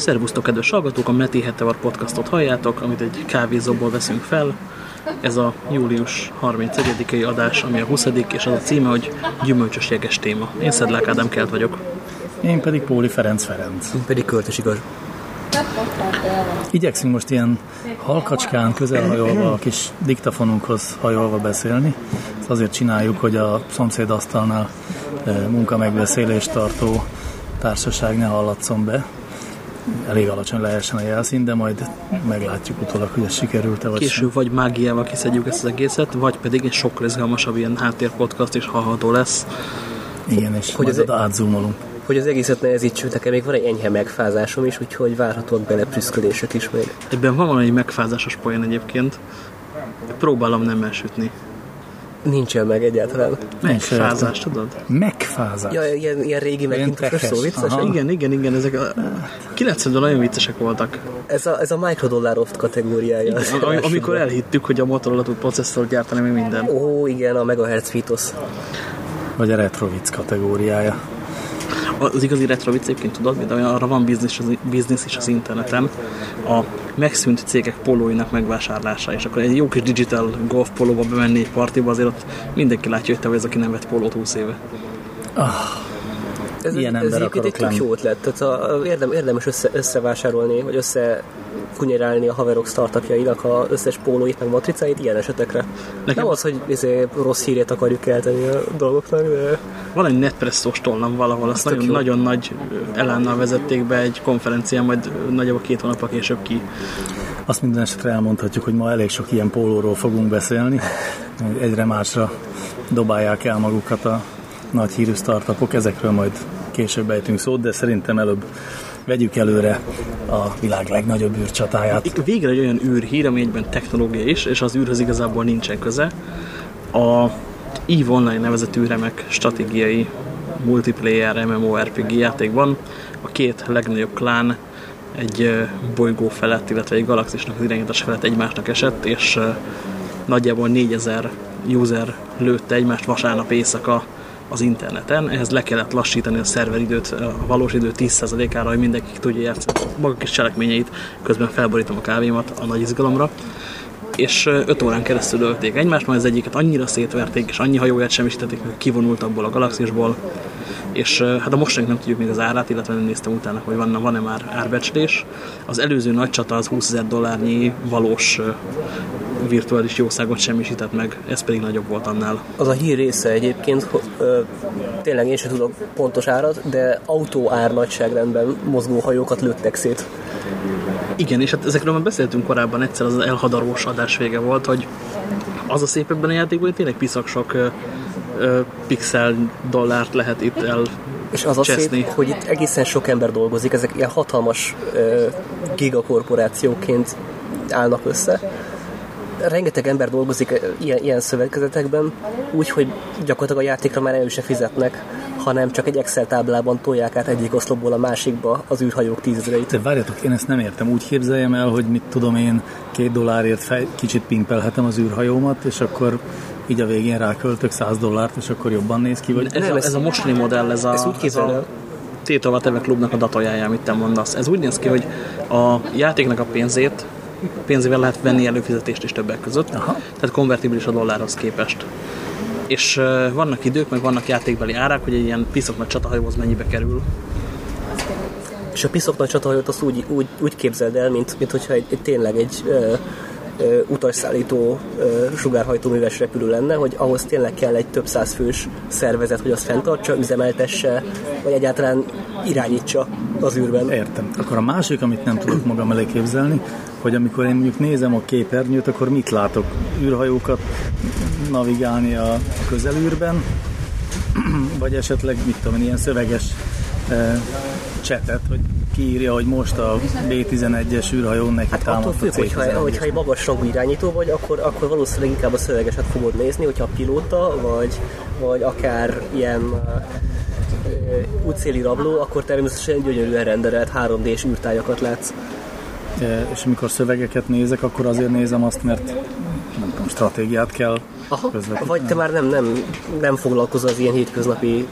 Szervusztok, kedves hallgatók! A Meti Hetevar podcastot halljátok, amit egy kávézóból veszünk fel. Ez a július 31-i adás, ami a 20 és az a címe, hogy Gyümölcsös jeges téma. Én Szedlák Ádám Kelt vagyok. Én pedig Póli Ferenc Ferenc. Én pedig Költös Igaz. Igyekszünk most ilyen halkacskán, közelhajolva, a kis diktafonunkhoz hajolva beszélni. Ezt azért csináljuk, hogy a szomszédasztalnál eh, munkamegbeszélést tartó társaság ne hallatszon be. Elég alacsony lehessen a jelszín, de majd meglátjuk utólag, hogy ez sikerült-e vagy Később vagy mágiával kiszedjük ezt az egészet, vagy pedig egy sokkal izgalmasabb ilyen háttérpodcast is hallható lesz. sem. Igen, és Hogy majd az- átzoomolunk. Hogy az egészet nehezítsük, nekem még van egy enyhe megfázásom is, úgyhogy várhatóak bele prüszkölések is még. Ebben van valami megfázásos poén egyébként. Próbálom nem elsütni. Nincsen meg egyáltalán. Megfázás, tudod? Megfázás. Ja, ilyen, ilyen régi tekes. szó, vicces. Aha. Igen, igen, igen, ezek a 90-ben nagyon viccesek voltak. Ez a, ez a microdollár oft kategóriája. Ami, amikor elhittük, hogy a Motorola tud processzort gyártani, meg minden. Ó, igen, a megahertz mítosz. Vagy a retrovic kategóriája. Az igazi retro vicc egyébként tudod, mint ami arra van biznisz, az, biznisz is az interneten, a megszűnt cégek polóinak megvásárlása, és akkor egy jó kis digital golf polóba bemenni egy partiba, azért ott mindenki látja, hogy te vagy az, aki nem vett polót 20 éve. Ez, Ilyen ez ember akarok lenni. jó ötlet. Tehát a, a, érdem, érdemes össze, összevásárolni, vagy össze kunyerálni a haverok startupjainak a összes pólóit, meg matricáit ilyen esetekre. Nekem- nem az, hogy izé, rossz hírét akarjuk kelteni a dolgoknak, de Van egy netpresszós tollam valahol, azt nagyon, jó. nagyon nagy elánnal vezették be egy konferencián, majd nagyjából két hónap később ki. Azt minden esetre elmondhatjuk, hogy ma elég sok ilyen pólóról fogunk beszélni. Egyre másra dobálják el magukat a nagy hírű startupok, ezekről majd később ejtünk szót, de szerintem előbb vegyük előre a világ legnagyobb űrcsatáját. Végre egy olyan űrhír, ami egyben technológia is, és az űrhöz igazából nincsen köze. A EVE Online nevezetű remek stratégiai multiplayer MMORPG játékban a két legnagyobb klán egy bolygó felett, illetve egy galaxisnak az irányítás felett egymásnak esett, és nagyjából 4000 user lőtte egymást vasárnap éjszaka az interneten. Ehhez le kellett lassítani a szerveridőt, a valós idő 10%-ára, hogy mindenki tudja játszani maga kis cselekményeit, közben felborítom a kávémat a nagy izgalomra. És 5 órán keresztül ölték egymást, majd az egyiket annyira szétverték, és annyi hajóját semmisítették, hogy kivonult abból a galaxisból. És hát a mostanig nem tudjuk még az árát, illetve nem néztem utána, hogy van, van-e már árbecslés. Az előző nagy csata az 20 ezer dollárnyi valós virtuális jószágot semmisített meg, ez pedig nagyobb volt annál. az a hír része egyébként, ho- ö, tényleg én sem tudok pontos árat, de autó ár nagyságrendben mozgó hajókat lőttek szét. Igen, és hát ezekről már beszéltünk korábban, egyszer az elhadarós adás vége volt, hogy az a szép ebben a játékban, hogy tényleg piszak sok ö, ö, pixel dollárt lehet itt el És az a szép, hogy itt egészen sok ember dolgozik, ezek ilyen hatalmas ö, gigakorporációként állnak össze. Rengeteg ember dolgozik ilyen, ilyen szövetkezetekben, úgyhogy gyakorlatilag a játékra már elő se fizetnek, hanem csak egy Excel táblában tolják át egyik oszlopból a másikba az űrhajók tízezreit. De várjatok, én ezt nem értem. Úgy képzeljem el, hogy mit tudom én, két dollárért fej, kicsit pimpelhetem az űrhajómat, és akkor így a végén ráköltök 100 dollárt, és akkor jobban néz ki, vagy Ez, Nem, a, ez- ez a mostani modell, ez a, ezt úgy ez képzeld a. Tétova Teve klubnak a datójája, amit te mondasz. Ez úgy néz ki, hogy a játéknak a pénzét, pénzével lehet venni előfizetést is többek között, Aha. tehát konvertibilis a dollárhoz képest. És vannak idők, meg vannak játékbeli árák, hogy egy ilyen piszok nagy csatahajóhoz mennyibe kerül. És a piszok nagy csatahajót azt úgy, úgy, úgy képzeld el, mint, mint hogyha egy, egy tényleg egy ö, ö, utasszállító ö, sugárhajtóműves repülő lenne, hogy ahhoz tényleg kell egy több száz fős szervezet, hogy azt fenntartsa, üzemeltesse, vagy egyáltalán irányítsa az űrben. Értem. Akkor a másik, amit nem tudok magam elé képzelni, hogy amikor én mondjuk nézem a képernyőt, akkor mit látok? űrhajókat navigálni a közelűrben, vagy esetleg, mit tudom ilyen szöveges eh, csetet, hogy kiírja, hogy most a B-11-es űrhajó neki Hát attól támadt a függ, hogyha, C-11-es. hogyha egy magas rangú irányító vagy, akkor, akkor valószínűleg inkább a szövegeset fogod nézni, hogyha a pilóta, vagy, vagy akár ilyen ö, útszéli rabló, akkor természetesen gyönyörűen renderelt 3D-s űrtájakat látsz. E, és amikor szövegeket nézek, akkor azért nézem azt, mert nem tudom, stratégiát kell Aha. közvetíteni. Vagy te már nem, nem, nem foglalkozol az ilyen hétköznapi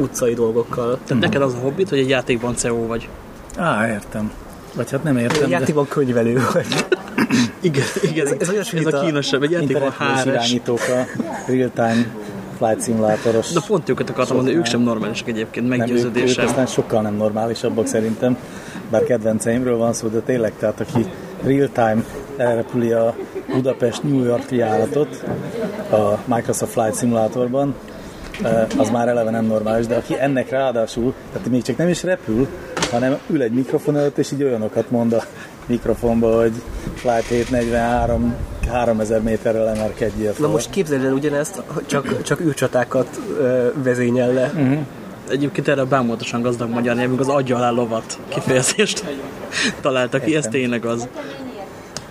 utcai dolgokkal. Tehát neked az a hobbit, hogy egy játékban CEO vagy. Á, értem. Vagy hát nem értem, de Játékban könyvelő vagy. Igen, igen, ez olyasmi, ez mint a a kínosabb. Egy játékban HRS. irányítók a real-time flight simulátoros. De pont őket akartam mondani, ők sem normálisak egyébként, nem, ők, ők meggyőződésem. aztán sokkal nem normálisabbak szerintem, bár kedvenceimről van szó, de tényleg, tehát aki real-time elrepüli a Budapest-New York járatot a Microsoft Flight Simulatorban, eh, az már eleve nem normális, de aki ennek ráadásul, tehát még csak nem is repül, hanem ül egy mikrofon előtt, és így olyanokat mond a mikrofonba, hogy Flight 743 3000 méterrel emelkedjél fel. Na most képzeld el ugyanezt, csak, csak űrcsatákat ö, vezényel le. Mhm. Egyébként erre bámulatosan gazdag magyar nyelvünk az adja alá lovat kifejezést találta ki, ez tényleg az.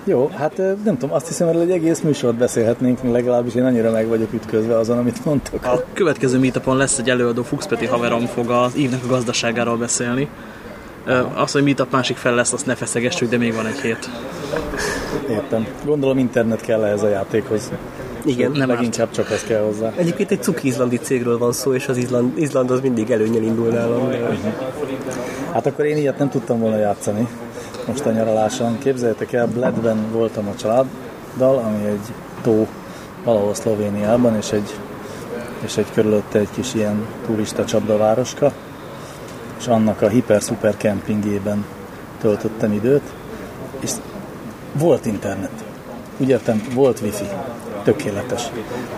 Jó, hát nem tudom, azt hiszem, hogy egy egész műsort beszélhetnénk, legalábbis én annyira meg vagyok ütközve azon, amit mondtok. A következő meetupon lesz egy előadó, Fuchs Peti haverom fog az ívnek a gazdaságáról beszélni. Ö, Az, hogy meetup másik fel lesz, azt ne feszegessük, de még van egy hét. Értem. Gondolom internet kell ehhez a játékhoz. Igen. Nem Leginkább csak ez kell hozzá. Egyébként egy cuki izlandi cégről van szó, és az Izland, Izland az mindig előnyel indul nálam. Hát akkor én ilyet nem tudtam volna játszani most a nyaraláson. Képzeljétek el, Bledben voltam a családdal, ami egy tó valahol Szlovéniában, és egy, és egy körülötte egy kis ilyen turista csapdavároska, és annak a hiper-szuper kempingében töltöttem időt, és volt internet. Úgy értem, volt wifi. Tökéletes.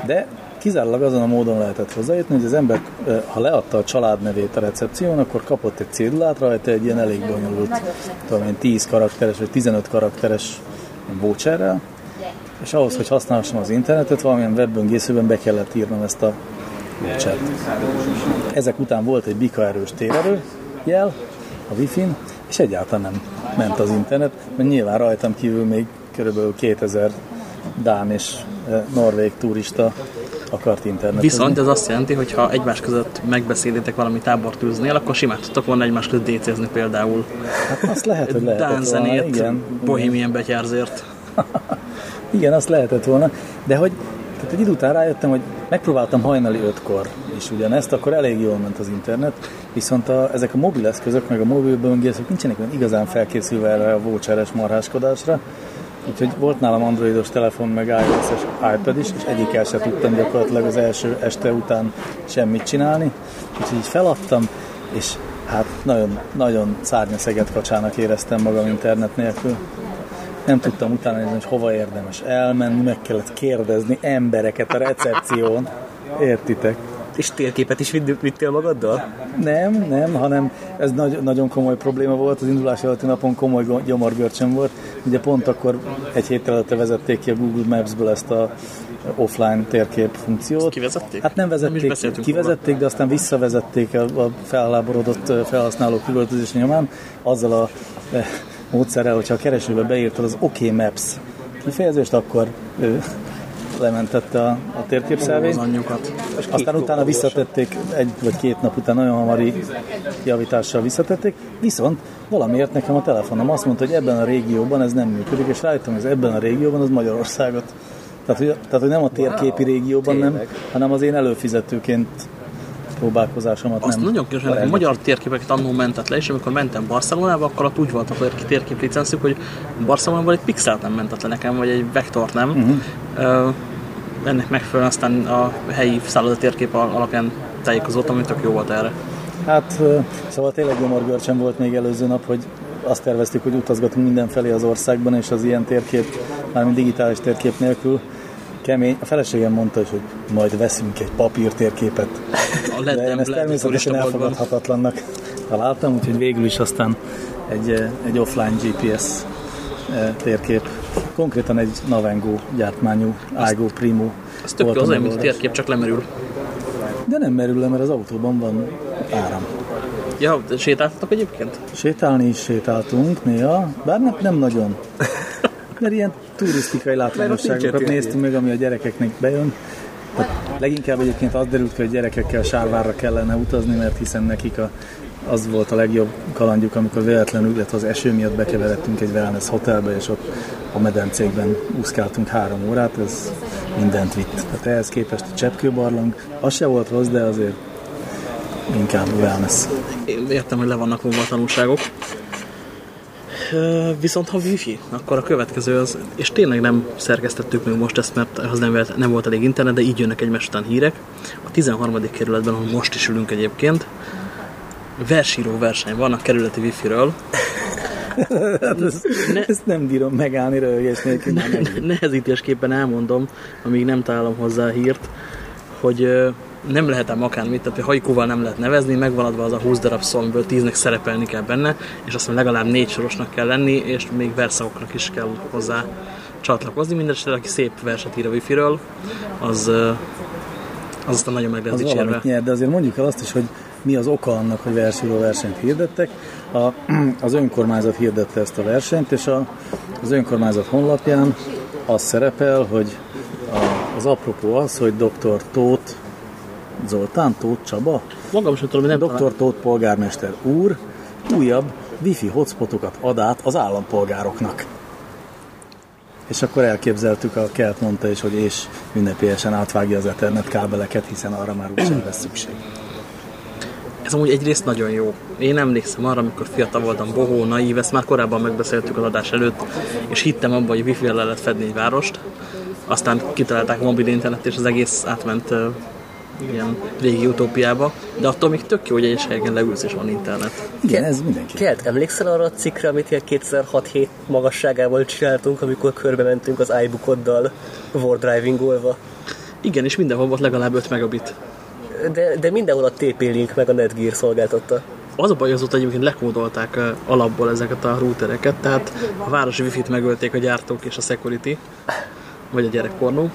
De kizárólag azon a módon lehetett hozzájutni, hogy az ember, ha leadta a családnevét a recepción, akkor kapott egy cédulát, rajta egy ilyen elég bonyolult, tudom én, 10 karakteres vagy 15 karakteres voucherrel, és ahhoz, hogy használhassam az internetet, valamilyen webböngészőben be kellett írnom ezt a vouchert. Ezek után volt egy bikaerős térerő jel a wifi-n, és egyáltalán nem ment az internet, mert nyilván rajtam kívül még körülbelül 2000 Dán és eh, Norvég turista akart internetet. Viszont ez azt jelenti, hogy ha egymás között megbeszélitek valami tábort űznél, akkor simán tudtok volna egymás között DC-zni például. Hát azt lehet, hogy lehetett Dán zenét, igen. bohémien betyárzért. Igen, azt lehetett volna, de hogy tehát egy idő után rájöttem, hogy megpróbáltam hajnali ötkor is ugyanezt, akkor elég jól ment az internet, viszont a, ezek a mobileszközök, meg a mobilböngészők nincsenek olyan igazán felkészülve erre a voucheres marháskodásra, úgyhogy volt nálam androidos telefon, meg iOS-es iPad is, és egyikkel se tudtam gyakorlatilag az első este után semmit csinálni, úgyhogy így feladtam, és hát nagyon, nagyon szárnyaszeget kacsának éreztem magam internet nélkül. Nem tudtam utána nézni, hogy hova érdemes elmenni, meg kellett kérdezni embereket a recepción. Értitek? És térképet is vittél magaddal? Nem, nem, hanem ez nagy, nagyon komoly probléma volt, az indulás előtti napon komoly gyomorgörcsöm volt. Ugye pont akkor egy héttel előtte vezették ki a Google Maps-ből ezt a offline térkép funkciót. Kivezették? Hát nem Nem vezették, beszéltünk kivezették, de aztán visszavezették a, a felháborodott felhasználók üvöltözés nyomán azzal a módszerrel, hogyha a keresőbe beírtad az OK Maps kifejezést, akkor lementette a, a térképszelvényt. Az anyjukat. Aztán utána visszatették, egy vagy két nap után nagyon hamari javítással visszatették, viszont valamiért nekem a telefonom azt mondta, hogy ebben a régióban ez nem működik, és rájöttem, hogy ez ebben a régióban az Magyarországot. Tehát, hogy, tehát, hogy nem a térképi régióban, nem, hanem az én előfizetőként próbálkozásomat Azt nem. nagyon kínos, nekem magyar térképeket annó mentett le, és amikor mentem Barcelonába, akkor ott úgy volt a tér- térkép licenszük, hogy Barcelonában egy pixelt nem mentett le nekem, vagy egy vektort nem. Uh-huh. ennek megfelelően aztán a helyi szálloda térkép al- alapján tájékozottam, hogy tök jó volt erre. Hát, szóval tényleg gyomorgörcsem volt még előző nap, hogy azt terveztük, hogy utazgatunk mindenfelé az országban, és az ilyen térkép, mármint digitális térkép nélkül kemény. A feleségem mondta, is, hogy majd veszünk egy papírtérképet. A De én ezt természetesen elfogadhatatlannak találtam, úgyhogy végül is aztán egy, eh, egy offline GPS eh, térkép. Konkrétan egy Navengo gyártmányú, Aigo Primo. Ez tök az olyan, mint térkép, csak lemerül. De nem merül le, mert az autóban van áram. Ja, sétáltatok egyébként? Sétálni is sétáltunk néha, bár nem, nem nagyon. Mert ilyen turisztikai látványosságokat néztünk meg, ami a gyerekeknek bejön. Hát leginkább egyébként az derült ki, hogy gyerekekkel sárvárra kellene utazni, mert hiszen nekik a, az volt a legjobb kalandjuk, amikor véletlenül, illetve az eső miatt bekeveredtünk egy wellness hotelbe, és ott a medencékben úszkáltunk három órát, ez mindent vitt. Tehát ehhez képest a cseppkőbarlang, az se volt rossz, de azért inkább wellness. Értem, hogy le vannak vonva a tanulságok. Viszont ha wifi, akkor a következő az, és tényleg nem szerkesztettük még most ezt, mert az nem, volt- nem volt elég internet, de így jönnek egymás után hírek. A 13. kerületben, ahol most is ülünk egyébként, versíró verseny van a kerületi wifi-ről. Hát ezt, Ne- ezt nem bírom megállni röhögés nélkül. megint. Nehezítésképpen elmondom, amíg nem találom hozzá a hírt, hogy nem lehet ám akármit, tehát hajkúval nem lehet nevezni, megvan adva az a 20 darab szó, amiből 10-nek szerepelni kell benne, és azt mondja, legalább négy sorosnak kell lenni, és még verszakoknak is kell hozzá csatlakozni. Mindenesetre, aki szép verset ír a wifi-ről, az, az aztán nagyon meg lesz az dicsérve. nyer, de azért mondjuk el azt is, hogy mi az oka annak, hogy versíró versenyt hirdettek. A, az önkormányzat hirdette ezt a versenyt, és a, az önkormányzat honlapján az szerepel, hogy a, az apropó az, hogy dr. Tóth Zoltán, Tóth Csaba, Magam sem tudom, nem dr. Tóth polgármester úr újabb wifi hotspotokat ad át az állampolgároknak. És akkor elképzeltük, a Kelt mondta is, hogy és ünnepélyesen átvágja az Ethernet kábeleket, hiszen arra már úgysem lesz szükség. Ez amúgy egyrészt nagyon jó. Én emlékszem arra, amikor fiatal voltam, bohó, naív, ezt már korábban megbeszéltük az adás előtt, és hittem abban, hogy wifi le lehet fedni egy várost. Aztán kitalálták a mobil internet, és az egész átment ilyen régi utópiába, de attól még tök jó, hogy egyes helyeken leülsz, és van internet. Igen, ez mindenki. Kelt, emlékszel arra a cikkre, amit ilyen 2006-7 magasságával csináltunk, amikor körbe mentünk az iBookoddal wardrivingolva? Igen, és mindenhol volt legalább 5 megabit. De, de mindenhol a TP-Link meg a Netgear szolgáltatta. Az a baj, azóta egyébként lekódolták alapból ezeket a routereket, tehát a városi wifi-t megölték a gyártók és a security, vagy a gyerekpornó.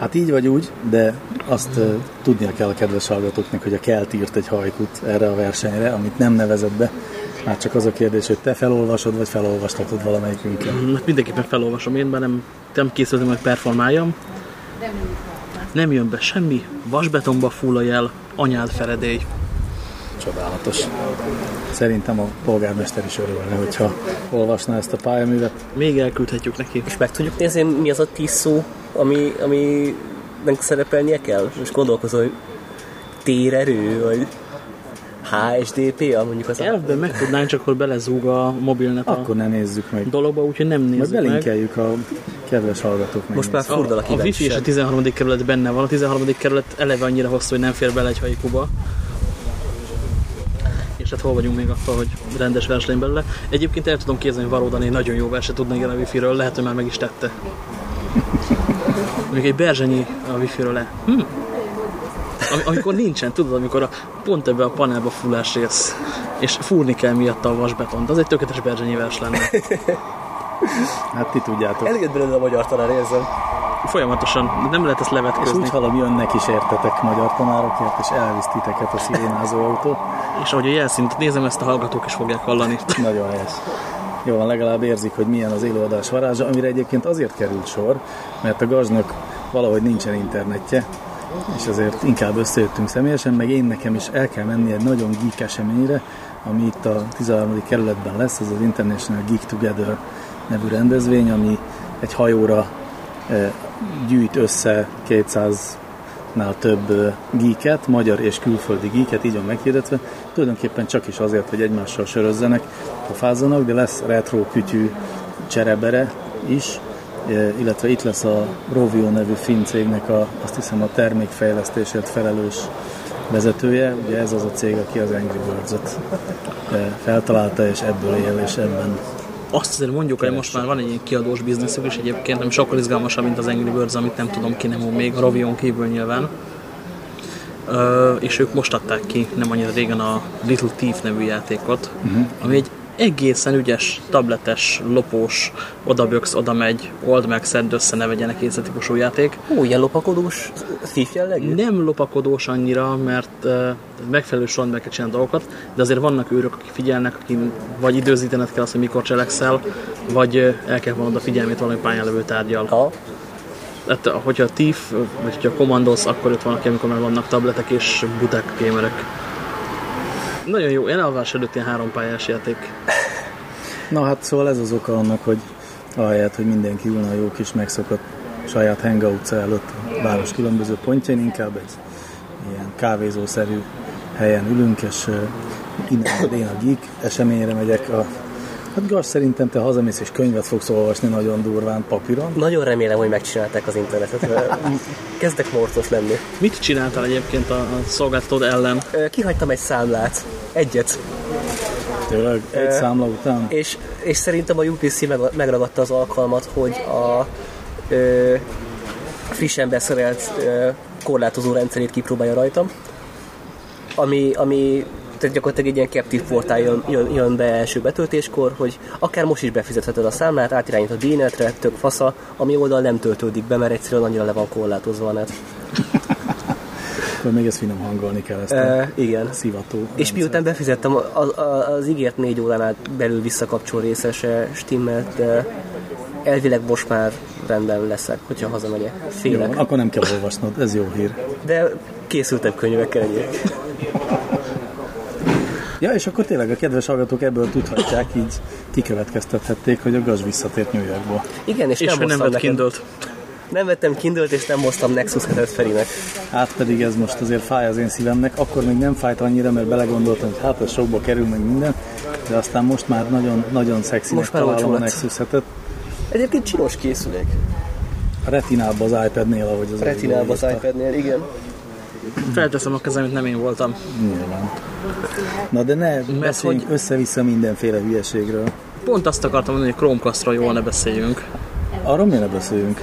Hát így vagy úgy, de azt uh, tudnia kell a kedves hallgatóknak, hogy a Kelt írt egy hajkut erre a versenyre, amit nem nevezett be. Már csak az a kérdés, hogy te felolvasod, vagy felolvastatod valamelyikünket. Hát mindenképpen felolvasom én, mert nem, nem készültem, hogy performáljam. Nem jön be semmi, vasbetonba fullalj el, anyád feredély. Csodálatos. Szerintem a polgármester is örülne, hogyha olvasná ezt a pályaművet. Még elküldhetjük neki. És meg tudjuk nézni, mi az a 10 szó, ami, ami szerepelnie kell? Most gondolkozol, hogy térerő, vagy HSDP, mondjuk az a... Elvben meg tudnánk, csak hogy belezúg a mobilnet Akkor ne nézzük meg. dologba, úgyhogy nem Majd nézzük meg. belinkeljük a kedves hallgatók Most már furdal a A, a wifi és a kíváncsiság. 13. kerület benne van. A 13. kerület eleve annyira hosszú, hogy nem fér bele egy hajkuba. És hát hol vagyunk még attól, hogy rendes vers legyen belőle. Egyébként el tudom képzelni, hogy Valódan egy nagyon jó verset tudna írni a wifi-ről, lehet, hogy már meg is tette. Még egy Berzsenyi a wifi-ről le. Hm. Am- amikor nincsen, tudod, amikor a, pont ebbe a panelba fullás rész, és fúrni kell miatta a vasbetont. Az egy tökéletes Berzsenyi vers lenne. Hát ti tudjátok. Eljött belőle a magyar tanár, érzem. Folyamatosan, nem lehet ezt És levetközni. úgy hallom, jönnek is értetek magyar tanárokért, és elvisz titeket a szirénázó autó. És ahogy a jelszint nézem, ezt a hallgatók is fogják hallani. Nagyon helyes. Jó van, legalább érzik, hogy milyen az élőadás varázsa, amire egyébként azért került sor, mert a gaznak valahogy nincsen internetje, és azért inkább összejöttünk személyesen, meg én nekem is el kell menni egy nagyon geek eseményre, ami itt a 13. kerületben lesz, ez az International Geek Together nevű rendezvény, ami egy hajóra eh, gyűjt össze 200 nál több ö, geeket, magyar és külföldi geeket, így van meghirdetve, tulajdonképpen csak is azért, hogy egymással sörözzenek, pofázzanak, de lesz retro kütyű cserebere is, e, illetve itt lesz a Rovio nevű finn cégnek a, azt hiszem a termékfejlesztésért felelős vezetője, ugye ez az a cég, aki az Angry Birds-ot e, feltalálta, és ebből él, és ebben Azt azért mondjuk, hogy most már van egy ilyen kiadós bizniszük is egyébként, nem sokkal izgalmasabb, mint az Angry Birds, amit nem tudom ki nem még, a Rovion kívül nyilván. És ők most adták ki nem annyira régen a Little Thief nevű játékot, uh-huh. ami egy egészen ügyes, tabletes, lopós, odaböksz, oda megy, old meg, szedd össze, ne vegyenek észre típusú játék. Ó, ilyen lopakodós thief jellegű? Nem lopakodós annyira, mert uh, megfelelő sorban meg kell csinálni dolgokat, de azért vannak őrök, akik figyelnek, akik vagy időzítened kell azt, hogy mikor cselekszel, vagy uh, el kell vonnod a figyelmét valami pályán levő tárgyal. Ha, Hát, hogyha TIF, vagy hogyha Commandos, akkor ott van, aki, amikor már vannak tabletek és buták gamerek. Nagyon jó, én elvás előtt ilyen három pályás játék. Na hát szóval ez az oka annak, hogy ahelyett, hogy mindenki ülne a jó kis megszokott saját hangout előtt a város különböző pontjain, inkább egy ilyen kávézószerű helyen ülünk, és innen én a geek eseményre megyek a Hát Gas, szerintem te hazamész és könyvet fogsz olvasni nagyon durván papíron. Nagyon remélem, hogy megcsinálták az internetet. Kezdek morcos lenni. Mit csináltál egyébként a, a szolgáltatód ellen? Kihagytam egy számlát. Egyet. Tényleg? Egy e, számla után? És, és szerintem a UPC megragadta az alkalmat, hogy a ö, frissen beszerelt ö, korlátozó rendszerét kipróbálja rajtam. Ami, ami tehát gyakorlatilag egy ilyen captive portál jön, jön, jön be első betöltéskor, hogy akár most is befizetheted a számlát, átirányít a D-netre, tök fasza, ami oldal nem töltődik be, mert egyszerűen annyira le van korlátozva a net. Akkor még ezt finom hangolni kell ezt e, igen. szivató. És miután befizettem, az, az ígért négy óránál belül visszakapcsol részese stimmelt, de elvileg most már rendben leszek, hogyha hazamegyek. Félek. Jó, akkor nem kell olvasnod, ez jó hír. De készültem könyvekkel egyébként. Ja, és akkor tényleg a kedves hallgatók ebből tudhatják, így kikövetkeztethették, hogy a gaz visszatért New Yorkból. Igen, és, és nem, nem vett kindle Nem vettem kindle és nem hoztam Nexus 7 Ferinek. Hát pedig ez most azért fáj az én szívemnek. Akkor még nem fájt annyira, mert belegondoltam, hogy hát ez sokba kerül meg minden, de aztán most már nagyon, nagyon szexi most már találom a Nexus 7 Egyébként csinos készülék. A retinába az iPad-nél, ahogy az Retinába az iPad-nél, igen. Felteszem a kezem, mint nem én voltam. Nyilván. Na de ne beszéljünk hogy... össze-vissza mindenféle hülyeségről. Pont azt akartam mondani, hogy Chromecastról jól ne beszéljünk. Arról miért ne beszéljünk?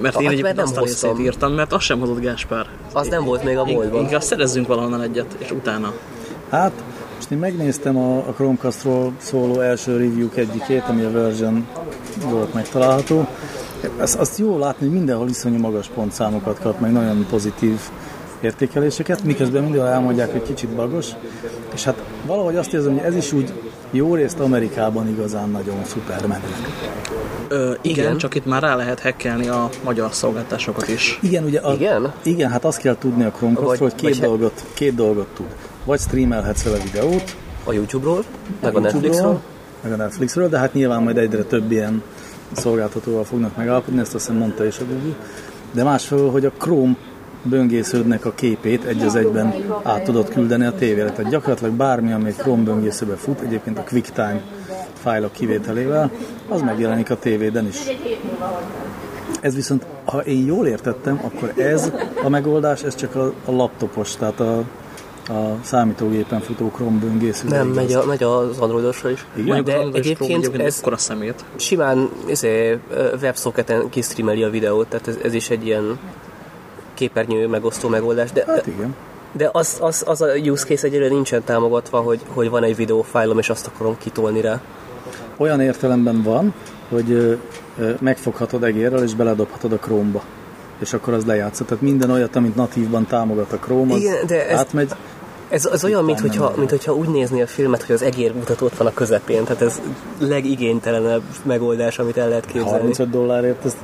Mert én hát, egyébként azt a részét írtam, mert azt sem hozott Gáspár. Az nem volt még a boltban. Inkább szerezzünk valahonnan egyet, és utána. Hát, most én megnéztem a, a Chromecastról szóló első review egyikét, ami a version volt megtalálható. Azt, azt jó látni, hogy mindenhol iszonyú magas pontszámokat kap, meg nagyon pozitív értékeléseket, miközben mindig elmondják, hogy kicsit bagos, és hát valahogy azt érzem, hogy ez is úgy jó részt Amerikában igazán nagyon szuper mennek. Ö, igen, igen, csak itt már rá lehet hackelni a magyar szolgáltásokat is. Igen, ugye a, igen? igen, hát azt kell tudni a chromecast hogy két dolgot, két dolgot tud. Vagy streamelhetsz vele videót. A YouTube-ról, meg a, a Netflixről. Meg a Netflixről, de hát nyilván majd egyre több ilyen szolgáltatóval fognak megállapodni, ezt azt hiszem mondta is a Google. De másfelől, hogy a Chrome böngésződnek a képét egy az egyben át tudod küldeni a tévére. Tehát gyakorlatilag bármi, ami egy Chrome böngészőbe fut, egyébként a QuickTime fájlok kivételével, az megjelenik a tévéden is. Ez viszont, ha én jól értettem, akkor ez a megoldás, ez csak a, a laptopos, tehát a, a számítógépen futó Chrome böngésző. Nem, megy, a, megy az androidosra is. Igen? De egyébként ez a szemét. simán izé, websocketen kisztrimeli a videót, tehát ez, ez is egy ilyen képernyő megosztó megoldás, de, hát igen. de az, az, az a use case egyelőre nincsen támogatva, hogy, hogy van egy videófájlom, és azt akarom kitolni rá. Olyan értelemben van, hogy megfoghatod egérrel, és beledobhatod a Chrome-ba. És akkor az lejátszott. Tehát minden olyat, amit natívban támogat a Chrome, az Igen, de ez, átmegy. Ez, ez olyan, mint hogyha, mint hogyha úgy nézni a filmet, hogy az egér mutató ott van a közepén. Tehát ez legigénytelenebb megoldás, amit el lehet képzelni. 35 dollárért ez...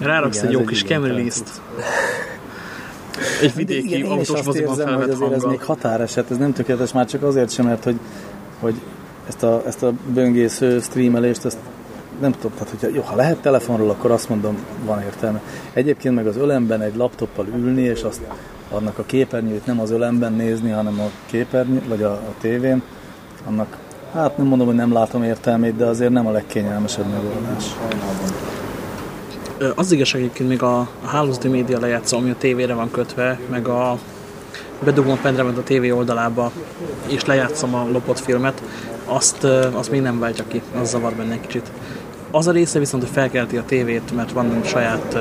Ráraksz egy jó kis Camry egy vidéki Igen, autós moziban érzem, hogy azért ez még határeset, ez nem tökéletes már csak azért sem, mert hogy, hogy ezt a, ezt a böngésző streamelést, ezt nem tudom, tehát hogyha jó, ha lehet telefonról, akkor azt mondom, van értelme. Egyébként meg az ölemben egy laptoppal ülni, és azt annak a képernyőt nem az ölemben nézni, hanem a képernyő, vagy a, a tévén, annak hát nem mondom, hogy nem látom értelmét, de azért nem a legkényelmesebb megoldás. Az igazság egyébként még a, a hálózati média lejátszó, ami a tévére van kötve, meg a bedugom a pendrive a tévé oldalába, és lejátszom a lopott filmet, azt, azt még nem váltja ki, az zavar benne egy kicsit. Az a része viszont, hogy felkelti a tévét, mert van saját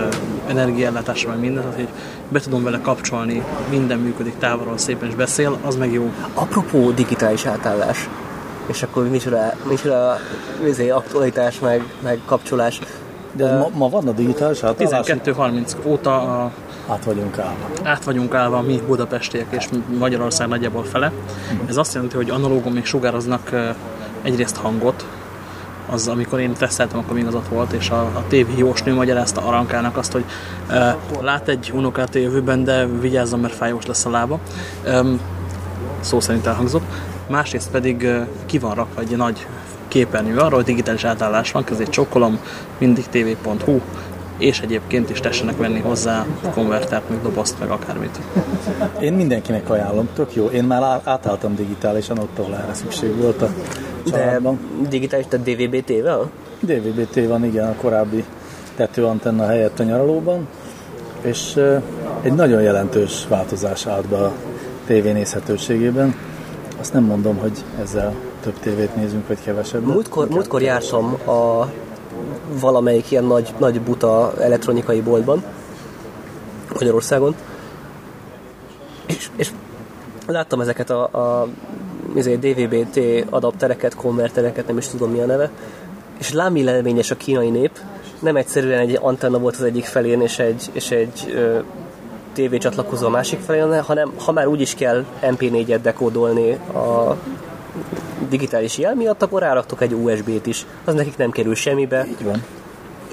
energiaellátása, meg minden, tehát hogy be tudom vele kapcsolni, minden működik távolról, szépen is beszél, az meg jó. Apropó digitális átállás, és akkor micsoda, micsoda izé, aktualitás, meg, meg kapcsolás. De uh, ma, ma van a digitális átállás? 12.30 óta a, át vagyunk állva. Át vagyunk állva mi budapestiek és Magyarország nagyjából fele. Ez azt jelenti, hogy analógon még sugároznak egyrészt hangot, az amikor én teszteltem, akkor még az ott volt, és a, a TV jósnő magyarázta Arankának azt, hogy uh, lát egy unokát a jövőben, de vigyázzon, mert fájós lesz a lába. Um, szó szerint elhangzott. Másrészt pedig uh, ki van rakva egy nagy képernyő arról, hogy digitális átállás van, közé csokolom, mindig tv.hu, és egyébként is tessenek venni hozzá konvertert, meg dobozt, meg akármit. Én mindenkinek ajánlom, tök jó. Én már átálltam digitálisan ott, ahol erre szükség volt a családban. De digitális, tehát DVB-T-vel? DVB-T van, igen, a korábbi tetőantenna helyett a nyaralóban, és egy nagyon jelentős változás állt be a tévénézhetőségében. Azt nem mondom, hogy ezzel több tévét nézünk, vagy kevesebb. Múltkor, múltkor jártam a valamelyik ilyen nagy, nagy buta elektronikai boltban Magyarországon, és, és láttam ezeket a, a izé, DVB-T adaptereket, konvertereket, nem is tudom mi a neve, és lámi lelményes a kínai nép, nem egyszerűen egy antenna volt az egyik felén, és egy, és egy ö, TV csatlakozó a másik felén, hanem ha már úgy is kell MP4-et dekódolni a digitális jel miatt, akkor ráraktok egy USB-t is. Az nekik nem kerül semmibe. Így van.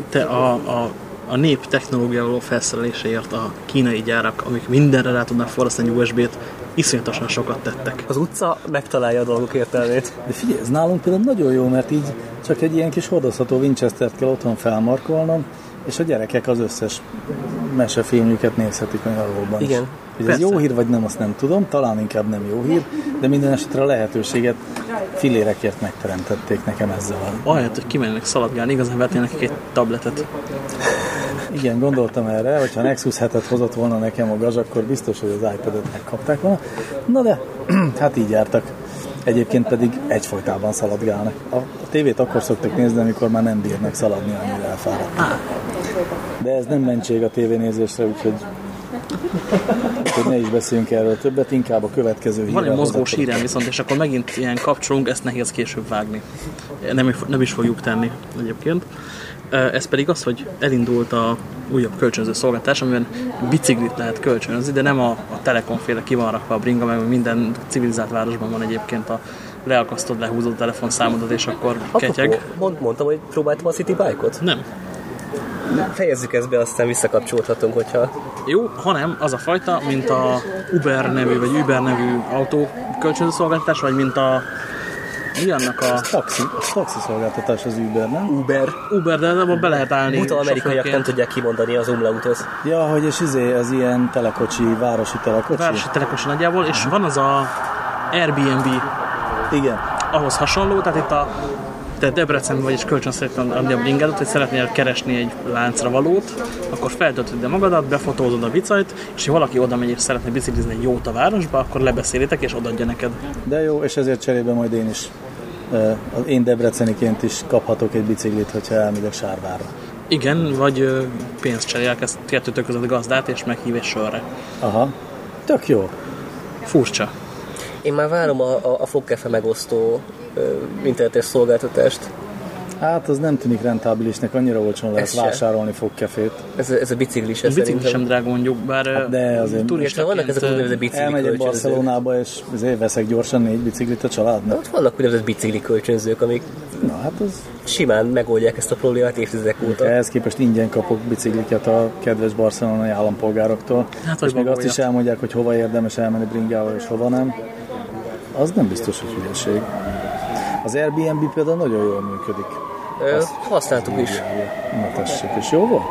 Te a, a, a nép technológiával felszereléséért a kínai gyárak, amik mindenre rá tudnak forrasztani USB-t, iszonyatosan sokat tettek. Az utca megtalálja a dolgok értelmét. De figyelj, ez nálunk például nagyon jó, mert így csak egy ilyen kis hordozható Winchester-t kell otthon felmarkolnom, és a gyerekek az összes mesefilmjüket nézhetik a nyaralóban Igen. Is. Hogy ez jó hír vagy nem, azt nem tudom, talán inkább nem jó hír, de minden esetre a lehetőséget filérekért megteremtették nekem ezzel. Ahelyett, hogy kimennek szaladgálni, igazán vetnél nekik egy tabletet. Igen, gondoltam erre, hogyha Nexus 7-et hozott volna nekem a gaz, akkor biztos, hogy az iPad-et megkapták volna. Na de, hát így jártak. Egyébként pedig egyfolytában szaladgálnak. A, a tévét akkor szoktak nézni, amikor már nem bírnak szaladni, annyira elfáradtak. De ez nem mentség a tévénézésre, úgyhogy Úgyhogy ne is beszéljünk erről többet, inkább a következő Van egy hírrel mozgós hírem viszont, és akkor megint ilyen kapcsolunk, ezt nehéz később vágni. Nem, is- nem is fogjuk tenni egyébként. Ez pedig az, hogy elindult a újabb kölcsönző szolgáltás, amiben biciklit lehet kölcsönözni, de nem a, a telefonféle ki van rakva a bringa, meg minden civilizált városban van egyébként a leakasztod, lehúzod telefonszámodat, és akkor ketyeg. Apropó, mond, mondtam, hogy próbáltam a City Bike-ot. Nem. Fejezzük ezt be, aztán visszakapcsolhatunk, hogyha... Jó, hanem az a fajta, mint a Uber nevű, vagy Uber nevű autó kölcsönző szolgáltatás, vagy mint a mi annak a Taxi, a taxi szolgáltatás az Uber, nem? Uber. Uber, de abban be lehet állni. Buta amerikaiak nem tudják kimondani az umlautot. Ja, hogy és izé, ez ilyen telekocsi, városi telekocsi? Városi telekos nagyjából, és van az a Airbnb Igen. ahhoz hasonló, tehát itt a te Debrecenben vagy és kölcsön szeretnél adni a bringádat, hogy szeretnél keresni egy láncra valót, akkor feltöltöd ide magadat, befotózod a bicajt, és ha valaki oda megy és szeretne biciklizni egy jót a városba, akkor lebeszélitek és odaadja neked. De jó, és ezért cserébe majd én is, eh, az én debreceniként is kaphatok egy biciklit, hogyha elmegyek Sárvárra. Igen, vagy pénzt cserélek ezt kettőtök között gazdát, és meghív egy sorra. Aha. Tök jó. Furcsa. Én már várom a, a, a fogkefe megosztó internetes szolgáltatást. Hát az nem tűnik rentábilisnek, annyira olcsón lehet vásárolni fogkefét. Ez, ez a biciklis, A ez bicikli sem drága mondjuk, bár Hát de azért- turistaként, vannak ezek úgynevezett bicikli Elmegyek. Barcelonába, és azért veszek gyorsan négy biciklit a családnak. Ott vannak úgynevezett bicikli kölcsönzők, amik Na hát az, simán megoldják ezt a problémát évtizedek óta. ehhez képest ingyen kapok bicikliket a kedves barcelonai állampolgároktól. Hát, és még azt is elmondják, hogy hova érdemes elmenni bringával, és hova nem. Az nem biztos, hogy hülyeség. Az Airbnb például nagyon jól működik. Ö, használtuk is. Na tessék, és jó volt?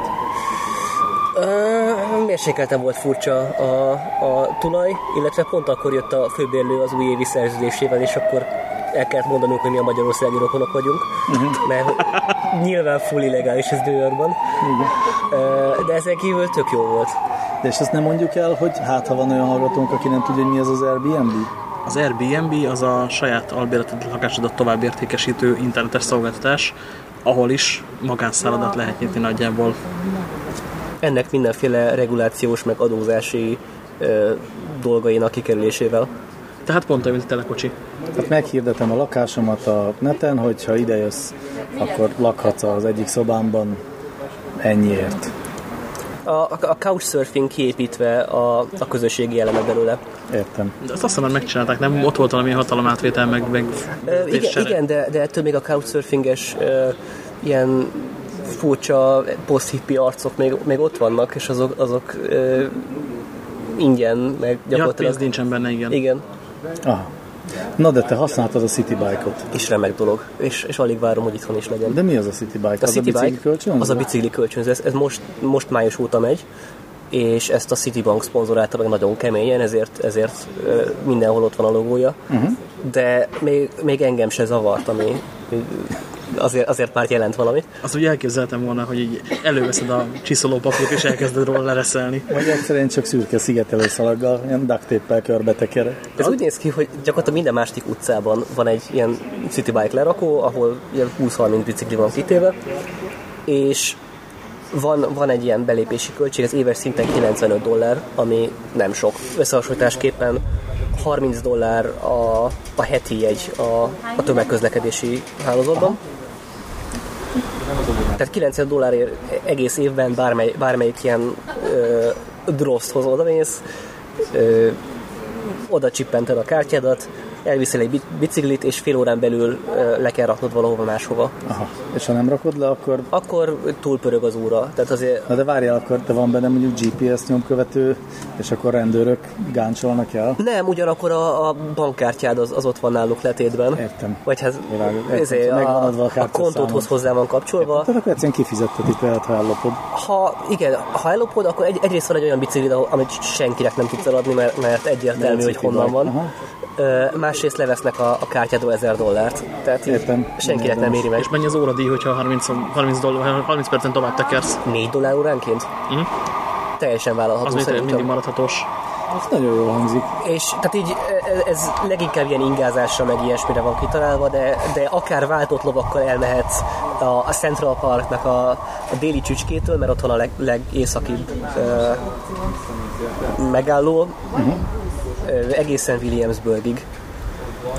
Ö, mérsékelten volt furcsa a, a tulaj, illetve pont akkor jött a főbérlő az új évi szerződésével, és akkor el kellett mondanunk, hogy mi a magyarországi rokonok vagyunk, mert nyilván full illegális ez New Yorkban. Ö, De ezen kívül tök jó volt. De és azt nem mondjuk el, hogy hát ha van olyan hallgatónk, aki nem tudja, hogy mi az az Airbnb? Az Airbnb az a saját albérleted lakásodat tovább értékesítő internetes szolgáltatás, ahol is magánszállodat lehet nyitni nagyjából. Ennek mindenféle regulációs meg adózási ö, dolgainak kikerülésével. Tehát pont olyan, mint a telekocsi. Tehát meghirdetem a lakásomat a neten, hogyha ide jössz, akkor lakhatsz az egyik szobámban ennyiért. A, a, couchsurfing kiépítve a, a közösségi eleme belőle. Értem. De azt hiszem már megcsinálták, nem? Ott volt valami hatalomátvétel, meg, meg Ö, igen, igen de, de ettől még a couchsurfinges ö, ilyen furcsa post-hippi arcok még, még ott vannak, és azok, azok ö, ingyen, meg Ja, gyakorlatilag... pénz nincsen benne, igen. igen. Aha. Na de te használtad a City Bike-ot. És remek dolog. És, és alig várom, hogy itthon is legyen. De mi az a City Bike? A az City a bicikli Bike, kölcsönző? az a bicikli kölcsönző, ez, ez most, most május óta megy, és ezt a Citibank szponzorálta meg nagyon keményen, ezért, ezért mindenhol ott van a logója. Uh-huh. De még, még engem se zavart, ami azért, azért már jelent valamit. Azt úgy elképzeltem volna, hogy így előveszed a csiszolópapírt és elkezded róla lereszelni. Vagy egyszerűen csak szürke szigetelő szalaggal, ilyen duct teker. Ez úgy néz ki, hogy gyakorlatilag minden másik utcában van egy ilyen citybike lerakó, ahol ilyen 20-30 bicikli van kitéve, és van, van egy ilyen belépési költség, ez éves szinten 95 dollár, ami nem sok. Összehasonlításképpen 30 dollár a, a heti jegy a, a tömegközlekedési hálózatban. Tehát 90 dollárért egész évben bármely, bármelyik ilyen ö, droszthoz odamész, ö, oda csippented a kártyádat, elviszel egy bi- biciklit, és fél órán belül le kell raknod valahova máshova. Aha. És ha nem rakod le, akkor... Akkor túlpörög az óra. Tehát azért Na de várjál, akkor te van benne mondjuk GPS nyomkövető, és akkor rendőrök gáncsolnak el? nem, ugyanakkor a, a bankkártyád az, az ott van náluk letétben. Értem. Vagy hát. Értem. ezért a, a a kontódhoz hozzá van kapcsolva. Tehát akkor egyszerűen kifizettetik veled, ha ellopod. Ha, igen, ha ellopod, akkor egy, egyrészt van egy olyan bicikli, amit senkinek nem tudsz eladni, mert, mert egyértelmű, hogy honnan van. Aha. Másrészt levesznek a, a kártyádról 1000 dollárt. Tehát Értem. senkinek nem éri meg. És mennyi az óradíj, hogyha 30, 30, dollár, 30 percen tovább tekersz? 4 dollár óránként? Mhm. Teljesen vállalható Az még mindig szerintem. maradhatós. Ez nagyon jól hangzik. És tehát így e- ez leginkább ilyen ingázásra meg ilyesmire van kitalálva, de, de akár váltott lovakkal elmehetsz a, a Central Parknak a, a déli csücskétől, mert ott van a leg, legészakibb ö, megálló, uh-huh. Egészen Williamsburgig,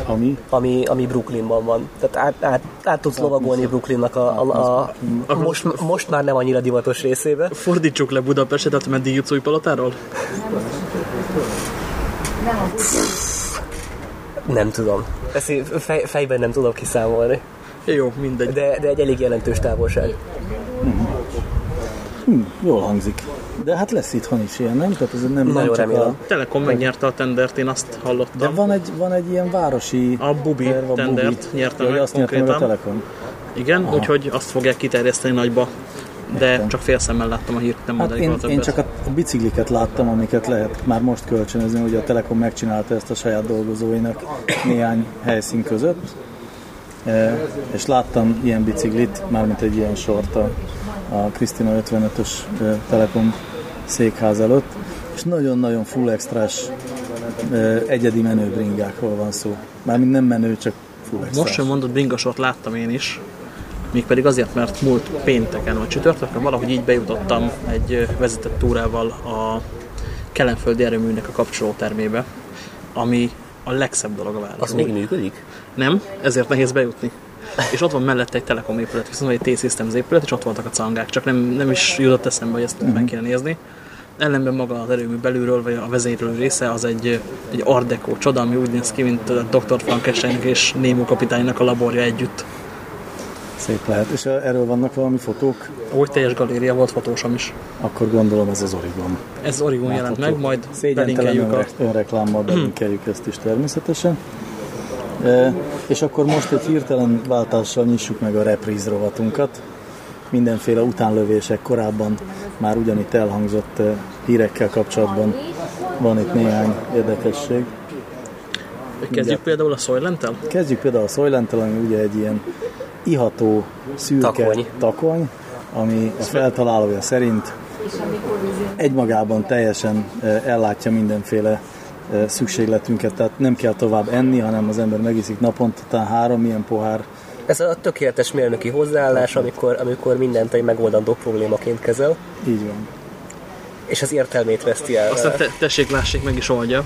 Ami ami, ami Brooklynban van. Tehát át, át, át tudsz lovagolni Brooklynnak a, a, a most, most már nem annyira divatos részébe. Fordítsuk le Budapestet, meddig jutsz új palotáról? Nem tudom. Ezt fej, fejben nem tudom kiszámolni. Jó, mindegy. De, de egy elég jelentős távolság. jól hangzik. De hát lesz itthon is ilyen, nem? Tehát ez nem, nem Nagyon csak remélem. a... Telekom megnyerte a tendert, én azt De hallottam. van egy, van egy ilyen városi... A Bubi terv, a tendert Bubi. nyerte meg azt nyerte meg a konkrétan. Telekom. Igen, úgyhogy azt fogják kiterjeszteni nagyba. De Értem. csak fél szemmel láttam a hírt, nem Hát én, én csak a, a bicikliket láttam, amiket lehet már most kölcsönözni, hogy a Telekom megcsinálta ezt a saját dolgozóinak néhány helyszín között. E, és láttam ilyen biciklit, mármint egy ilyen sort a, a Krisztina 55-ös e, Telekom székház előtt, és nagyon-nagyon full extrás egyedi menőbringákról van szó. Mármint nem menő, csak full extrás. Most sem mondott bringasort láttam én is, mégpedig azért, mert múlt pénteken vagy csütörtökön valahogy így bejutottam egy vezetett túrával a Kelenföldi erőműnek a kapcsolótermébe, ami a legszebb dolog a Az városban. még működik? Nem, ezért nehéz bejutni. És ott van mellette egy Telekom épület, viszont egy T-Systems épület, és ott voltak a cangák, csak nem, nem is jutott eszembe, hogy ezt meg kéne nézni. Ellenben maga az erőmű belülről, vagy a vezérlő része, az egy, egy Art Deco csoda, ami úgy néz ki, mint a Dr. Frankenstein és Nemo kapitánynak a laborja együtt. Szép lehet. És erről vannak valami fotók? Úgy teljes galéria volt fotósom is. Akkor gondolom ez az Origon. Ez Origon jelent meg, majd belinkeljük a... önre, önreklámmal belinkeljük ezt is természetesen. E, és akkor most egy hirtelen váltással nyissuk meg a repríz rovatunkat. Mindenféle utánlövések korábban már ugyanitt elhangzott e, hírekkel kapcsolatban van itt néhány érdekesség. Kezdjük például a Soylent-tel? Kezdjük például a Soylent-tel, ami ugye egy ilyen iható, szürke Takony. takony ami a feltalálója szerint egymagában teljesen eh, ellátja mindenféle eh, szükségletünket, tehát nem kell tovább enni, hanem az ember megiszik naponta talán három ilyen pohár. Ez a tökéletes mérnöki hozzáállás, amikor, amikor mindent egy megoldandó problémaként kezel, Így van. és az értelmét veszti el. Aztán te, tessék, lássék, meg is oldja.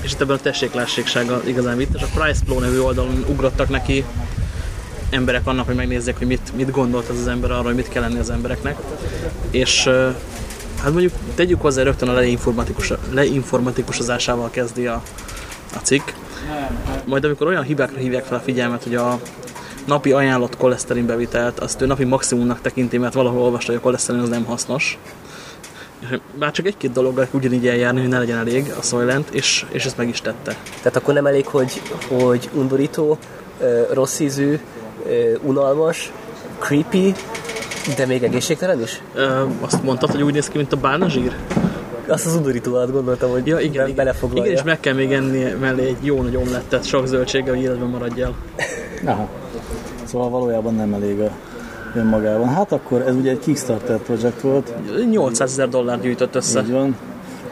És itt ebben a tessék, lásséksága igazán vicces. A Price Flow nevű oldalon ugrottak neki emberek annak, hogy megnézzék, hogy mit, mit gondolt ez az ember arra, hogy mit kell lenni az embereknek. És hát mondjuk tegyük hozzá rögtön a leinformatikus, leinformatikusozásával kezdi a, a cikk. Majd amikor olyan hibákra hívják fel a figyelmet, hogy a napi ajánlott koleszterin bevitelt, azt ő napi maximumnak tekinti, mert valahol olvasta, hogy a koleszterin az nem hasznos Bár csak egy-két dologgal ugyanígy eljárni, hogy ne legyen elég a Soylent, és, és ezt meg is tette. Tehát akkor nem elég, hogy, hogy undorító, rossz ízű, unalmas, creepy, de még egészségtelen is? Ö, azt mondtad, hogy úgy néz ki, mint a bálna zsír? Azt az undorító alatt gondoltam, hogy ja, igen, igen, belefoglalja. Igen, és meg kell még enni mellé egy jó nagy omlettet, sok zöldséggel, hogy életben maradjál. Aha. Szóval valójában nem elég a önmagában. Hát akkor ez ugye egy Kickstarter projekt volt. 800 ezer dollár gyűjtött össze. Így van.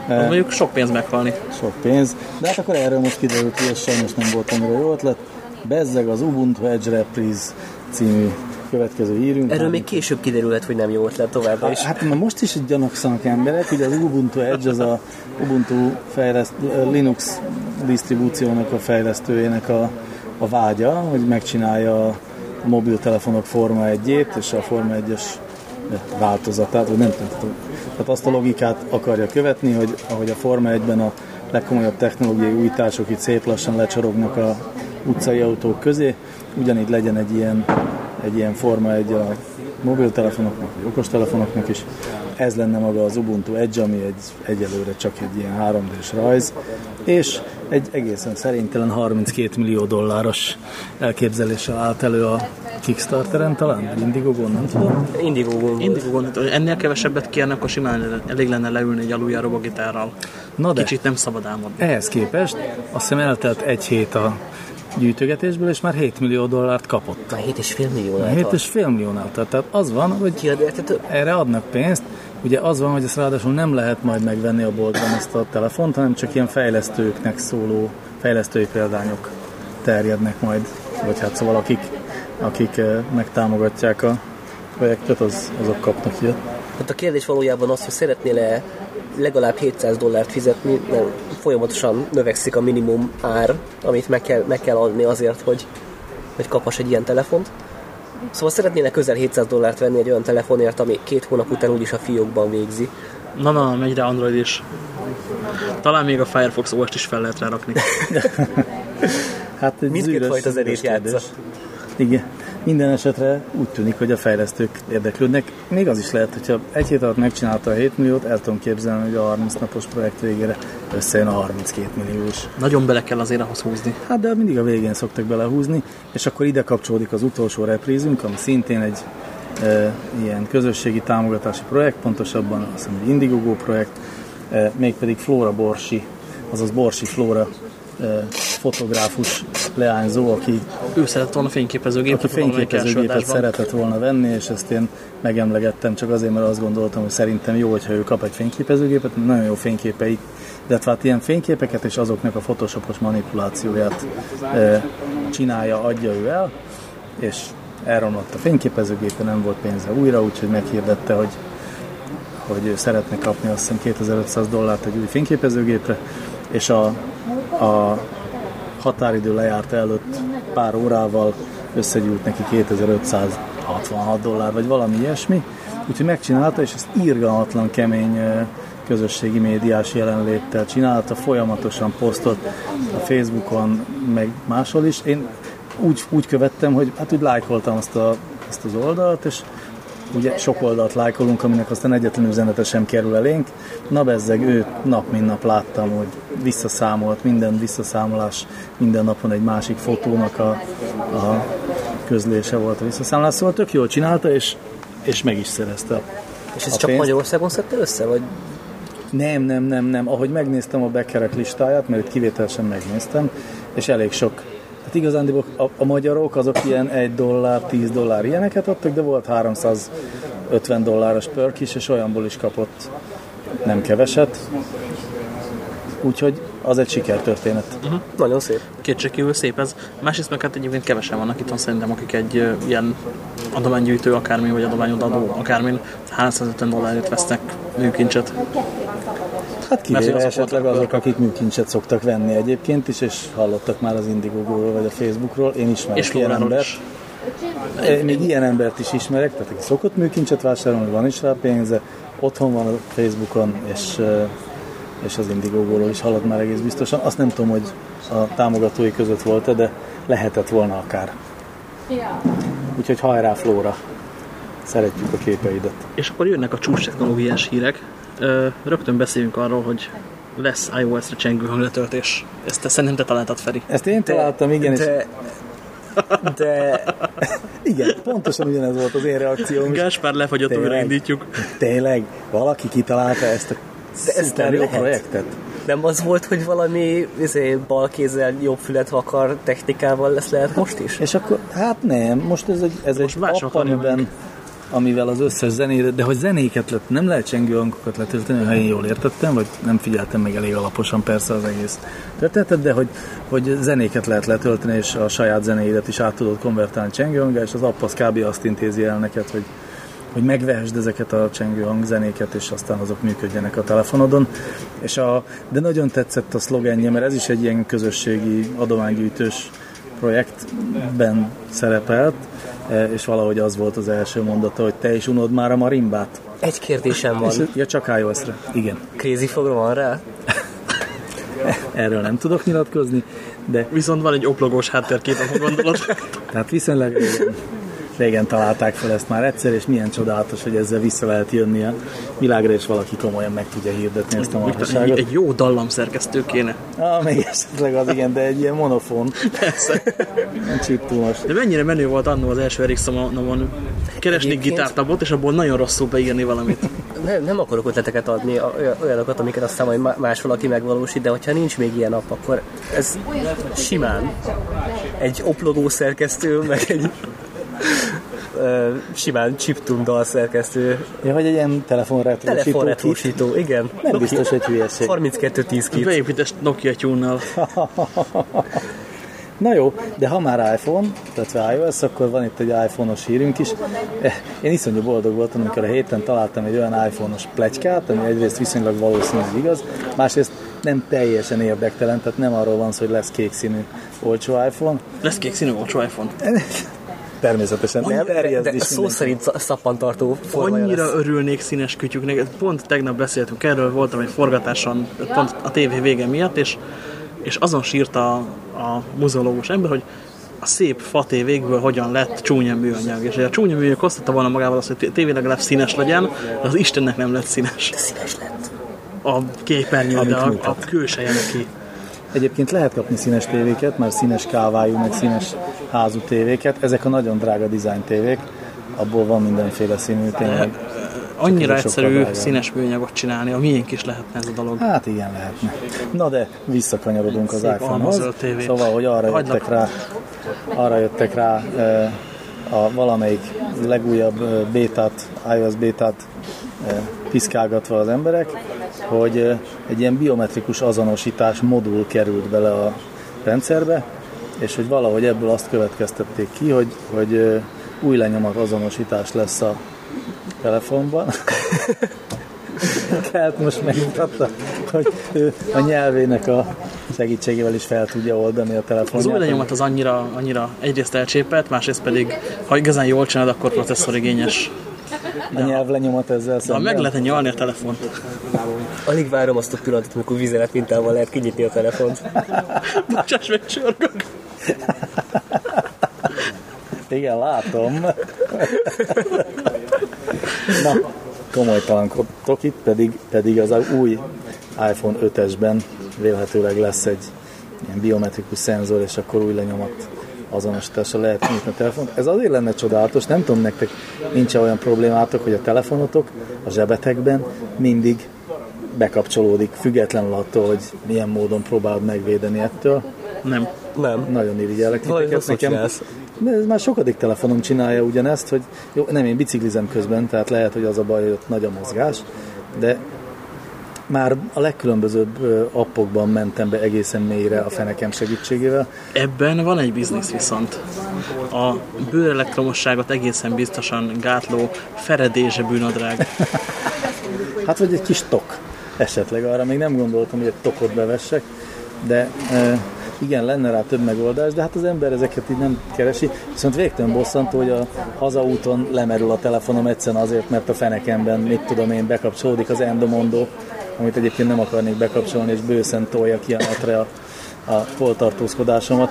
Az mondjuk sok pénz meghalni. Sok pénz. De hát akkor erről most kiderült, hogy ez sajnos nem volt annyira jó ötlet. Bezzeg az Ubuntu Edge Reprise című következő hírünk. Erről még később kiderülhet, hogy nem jó ötlet továbbra is. Hát na most is gyanakszanak emberek, ugye az Ubuntu Edge az a Ubuntu fejleszt, Linux disztribúciónak a fejlesztőjének a, a vágya, hogy megcsinálja a mobiltelefonok Forma 1-ét és a Forma 1-es változatát, vagy nem tudom. Tehát azt a logikát akarja követni, hogy ahogy a Forma 1-ben a legkomolyabb technológiai újítások itt szép lassan lecsorognak a utcai autók közé, ugyanígy legyen egy ilyen, egy ilyen forma egy a mobiltelefonoknak, vagy okostelefonoknak is. Ez lenne maga az Ubuntu Edge, ami egy, egyelőre csak egy ilyen 3D-s rajz, és egy egészen szerintelen 32 millió dolláros elképzeléssel állt elő a Kickstarteren talán, Indiegogon, nem tudom. Indiegogon Indiegogon, ennél kevesebbet kérnek, akkor simán elég lenne leülni egy aluljáró gitárral. Na de, Kicsit nem szabad álmodni. ehhez képest azt hiszem eltelt egy hét a gyűjtögetésből, és már 7 millió dollárt kapott. Már 7,5 milliónál 7,5 milliónál. Tehát az van, hogy erre adnak pénzt, Ugye az van, hogy ezt ráadásul nem lehet majd megvenni a boltban ezt a telefont, hanem csak ilyen fejlesztőknek szóló fejlesztői példányok terjednek majd, vagy hát szóval akik, akik eh, megtámogatják a projektet, az, azok kapnak ilyet. Hát a kérdés valójában az, hogy szeretnél-e legalább 700 dollárt fizetni, mert folyamatosan növekszik a minimum ár, amit meg kell, meg kell adni azért, hogy, hogy kaphass egy ilyen telefont. Szóval szeretnének közel 700 dollárt venni egy olyan telefonért, ami két hónap után úgyis a fiókban végzi. Na, na, megy rá Android is. Talán még a Firefox OS-t is fel lehet rárakni. Hát egy Mindkét fajta zenét játsza. Igen. Minden esetre úgy tűnik, hogy a fejlesztők érdeklődnek. Még az is lehet, hogyha egy hét alatt megcsinálta a 7 milliót, el tudom képzelni, hogy a 30 napos projekt végére összejön a 32 milliós. Nagyon bele kell azért ahhoz húzni. Hát de mindig a végén szoktak belehúzni, és akkor ide kapcsolódik az utolsó reprízünk, ami szintén egy e, ilyen közösségi támogatási projekt, pontosabban azt hiszem, egy Indiegogo projekt, e, mégpedig Flóra Borsi, azaz Borsi Flóra e, fotográfus leányzó, aki Ő szeretett volna fényképezőgépet. aki fényképezőgépet szeretett volna venni, és ezt én megemlegettem csak azért, mert azt gondoltam, hogy szerintem jó, hogyha ő kap egy fényképezőgépet, nagyon jó fényképei, de hát ilyen fényképeket és azoknak a photoshopos manipulációját e, csinálja, adja ő el, és elromlott a fényképezőgépe, nem volt pénze újra, úgyhogy meghirdette, hogy hogy ő szeretne kapni azt hiszem 2500 dollárt egy új fényképezőgépre, és a, a határidő lejárt előtt pár órával összegyűlt neki 2566 dollár, vagy valami ilyesmi. Úgyhogy megcsinálta, és ezt írgalmatlan kemény közösségi médiás jelenléttel csinálta, folyamatosan posztolt a Facebookon, meg máshol is. Én úgy, úgy követtem, hogy hát úgy lájkoltam azt, a, azt az oldalt, és ugye sok oldalt lájkolunk, aminek aztán egyetlen üzenete sem kerül elénk. Na bezzeg, ő nap mint nap láttam, hogy visszaszámolt, minden visszaszámolás, minden napon egy másik fotónak a, a közlése volt a visszaszámolás, szóval tök jól csinálta, és, és meg is szerezte. És ez a csak pénzt. Magyarországon szedte össze? Vagy Nem, nem, nem, nem. Ahogy megnéztem a beckerek listáját, mert kivételesen megnéztem, és elég sok. Hát igazán a, a magyarok azok ilyen 1 dollár, 10 dollár ilyeneket adtak, de volt 350 dolláros pörk is, és olyanból is kapott nem keveset. Úgyhogy az egy sikertörténet. nagyon szép. Kétségkívül szép ez. Másrészt meg hát egyébként kevesen vannak itt szerintem, akik egy ö, ilyen adománygyűjtő akármi, vagy adományodadó akármin 350 dollárért vesznek műkincset. Hát kivéve esetleg azok, akik műkincset szoktak venni egyébként is, és hallottak már az Indiegogo-ról vagy a Facebookról. Én ismerek És ilyen embert. is. Én Még ilyen embert is ismerek, tehát aki szokott műkincset vásárolni, van is rá pénze, otthon van a Facebookon, és, és az Indiegogo-ról is hallott már egész biztosan. Azt nem tudom, hogy a támogatói között volt-e, de lehetett volna akár. Úgyhogy hajrá Flóra! Szeretjük a képeidet. És akkor jönnek a csúcs technológiás hírek. Rögtön beszéljünk arról, hogy lesz iOS-re csengő hangletöltés. Ezt te szerintem te találtad, Feri. Ezt én találtam, igen, és De, de igen, pontosan ugyanez volt az én reakcióm. Gáspár lefagyott, Tényleg? újraindítjuk. Tényleg, valaki kitalálta ezt a De ez szuper nem jó lehet. projektet? nem az volt, hogy valami izé, bal kézzel jobb fület akar technikával lesz lehet most is? És akkor, hát nem, most ez egy, ez Most egy más app, akarja amiben, amivel az összes zenét, de hogy zenéket lett, nem lehet csengő hangokat letölteni, ha én jól értettem, vagy nem figyeltem meg elég alaposan persze az egész történetet, de hogy, hogy zenéket lehet letölteni, és a saját zenéidet is át tudod konvertálni csengő hanggal, és az app az kb. azt intézi el neked, hogy hogy megvehesd ezeket a csengő hangzenéket, és aztán azok működjenek a telefonodon. És a, de nagyon tetszett a szlogenje, mert ez is egy ilyen közösségi adománygyűjtős projektben szerepelt, és valahogy az volt az első mondata, hogy te is unod már a marimbát. Egy kérdésem van. És, ja, csak iOS-re. Igen. Crazy fogra van rá? Erről nem tudok nyilatkozni, de Viszont van egy oplogós háttérkép, ha gondolod. tehát viszonylag régen, régen találták fel ezt már egyszer, és milyen csodálatos, hogy ezzel vissza lehet jönni a világra, és valaki komolyan meg tudja hirdetni ezt a egy, marhaságot. egy jó dallamszerkesztő kéne. Ah, még esetleg az igen, de egy ilyen monofon. Persze. Nem csiptulmas. De mennyire menő volt annó az első Ericsson-on keresni Egyébként- gitártabot, és abból nagyon rosszul beírni valamit. Nem, nem akarok ötleteket adni, olyanokat, amiket aztán majd má- más valaki megvalósít, de hogyha nincs még ilyen app, akkor ez simán egy oplogó szerkesztő, meg egy ö, simán chiptune dal szerkesztő, Ja, hogy egy ilyen telefonretrósító telefonretrósító, igen. Nem biztos, hogy hülyeség. 3210 kit. Beépített Nokia tune Na jó, de ha már iPhone, illetve iOS, akkor van itt egy iPhone-os hírünk is. Én iszonyú boldog voltam, amikor a héten találtam egy olyan iPhone-os plegykát, ami egyrészt viszonylag valószínűleg igaz, másrészt nem teljesen érdektelen, tehát nem arról van szó, hogy lesz kék színű olcsó iPhone. Lesz kék színű olcsó iPhone. Természetesen nem, De, terjeszd de is szó mindenki. szerint sza- szappantartó formája Annyira lesz. örülnék színes kütyüknek. Pont tegnap beszéltünk erről, voltam egy forgatáson, pont a tévé vége miatt, és, és azon sírt a, a muzeológus ember, hogy a szép fa tévékből hogyan lett csúnya műanyag. És a csúnya műanyag hoztatta volna magával azt, hogy tévé legalább színes legyen, de az Istennek nem lett színes. Színes lett. A képernyő, de a, a külseje neki. Egyébként lehet kapni színes tévéket, már színes kávájú, meg színes házú tévéket. Ezek a nagyon drága design tévék, abból van mindenféle színű tényleg. Annyira ez sokkal egyszerű színes műanyagot csinálni, a miénk is lehetne ez a dolog. Hát igen, lehetne. Na de visszakanyarodunk az iPhone-hoz. Szóval, hogy arra Hagylak. jöttek rá, arra jöttek rá eh, a valamelyik legújabb eh, bétát, iOS bétát eh, piszkálgatva az emberek, hogy egy ilyen biometrikus azonosítás modul került bele a rendszerbe, és hogy valahogy ebből azt következtették ki, hogy, hogy új lenyomat azonosítás lesz a telefonban. Tehát most megmutatta, hogy ő a nyelvének a segítségével is fel tudja oldani a Az telefonját. új lenyomat az annyira, annyira egyrészt elcsépelt, másrészt pedig, ha igazán jól csinálod, akkor processzorigényes. A nyelvlenyomat ezzel szemben. meg lehetne nyalni a telefont, Alig várom azt a pillanatot, amikor vizelet mintával lehet kinyitni a telefont. bocsáss meg, csörgök. Igen, látom. Na, komolytalankodtok itt, pedig, pedig az új iPhone 5-esben vélhetőleg lesz egy ilyen biometrikus szenzor, és akkor új lenyomat azonosításra lehet nyitni a telefont. Ez azért lenne csodálatos, nem tudom nektek, nincs olyan problémátok, hogy a telefonotok a zsebetekben mindig bekapcsolódik, függetlenül attól, hogy milyen módon próbálod megvédeni ettől. Nem. Nem. Nagyon irigyellek titeket. rosszat csinálsz. De ez már sokadik telefonom csinálja ugyanezt, hogy jó, nem, én biciklizem közben, tehát lehet, hogy az a baj, hogy ott nagy a mozgás, de már a legkülönbözőbb appokban mentem be egészen mélyre a fenekem segítségével. Ebben van egy biznisz viszont. A bőrelektromosságot egészen biztosan gátló feredése bűnadrág. Hát vagy egy kis tok esetleg, arra még nem gondoltam, hogy egy tokot bevessek, de e, igen, lenne rá több megoldás, de hát az ember ezeket így nem keresi. Viszont végtelen bosszantó, hogy a hazaúton lemerül a telefonom egyszerűen azért, mert a fenekemben, mit tudom én, bekapcsolódik az endomondo, amit egyébként nem akarnék bekapcsolni, és bőszen tolja ki a netre a, a poltartózkodásomat.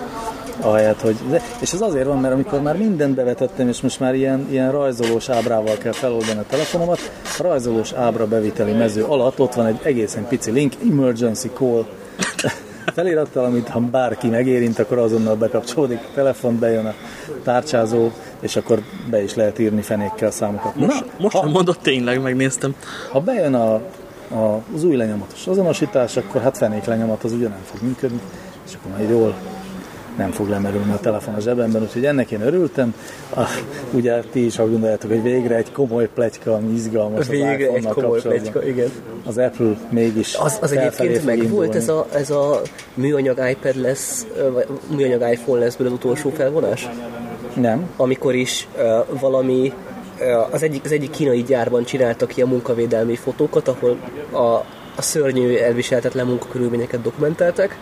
ahelyett, hogy... De, és ez azért van, mert amikor már mindent bevetettem, és most már ilyen, ilyen rajzolós ábrával kell feloldani a telefonomat, a rajzolós ábra beviteli mező alatt ott van egy egészen pici link, emergency call felirattal, amit ha bárki megérint, akkor azonnal bekapcsolódik a telefon, bejön a tárcsázó, és akkor be is lehet írni fenékkel számokat. Most, Na, most ha, mondott tényleg, megnéztem. Ha bejön a, a, az új lenyomatos azonosítás, akkor hát fenék lenyomat az ugye nem fog működni, és akkor majd jól nem fog lemerülni a telefon a zsebemben, úgyhogy ennek én örültem. A, ugye ti is azt gondoljátok, hogy végre egy komoly pletyka, ami izgalmas Végre egy komoly pletyka, igen. Az Apple mégis Az, az egyébként meg volt ez a, ez a műanyag iPad lesz, vagy műanyag iPhone lesz az utolsó felvonás? Nem. Amikor is uh, valami az egyik, az egyik kínai gyárban csináltak ki a munkavédelmi fotókat, ahol a, a szörnyű elviselhetetlen munkakörülményeket dokumentáltak,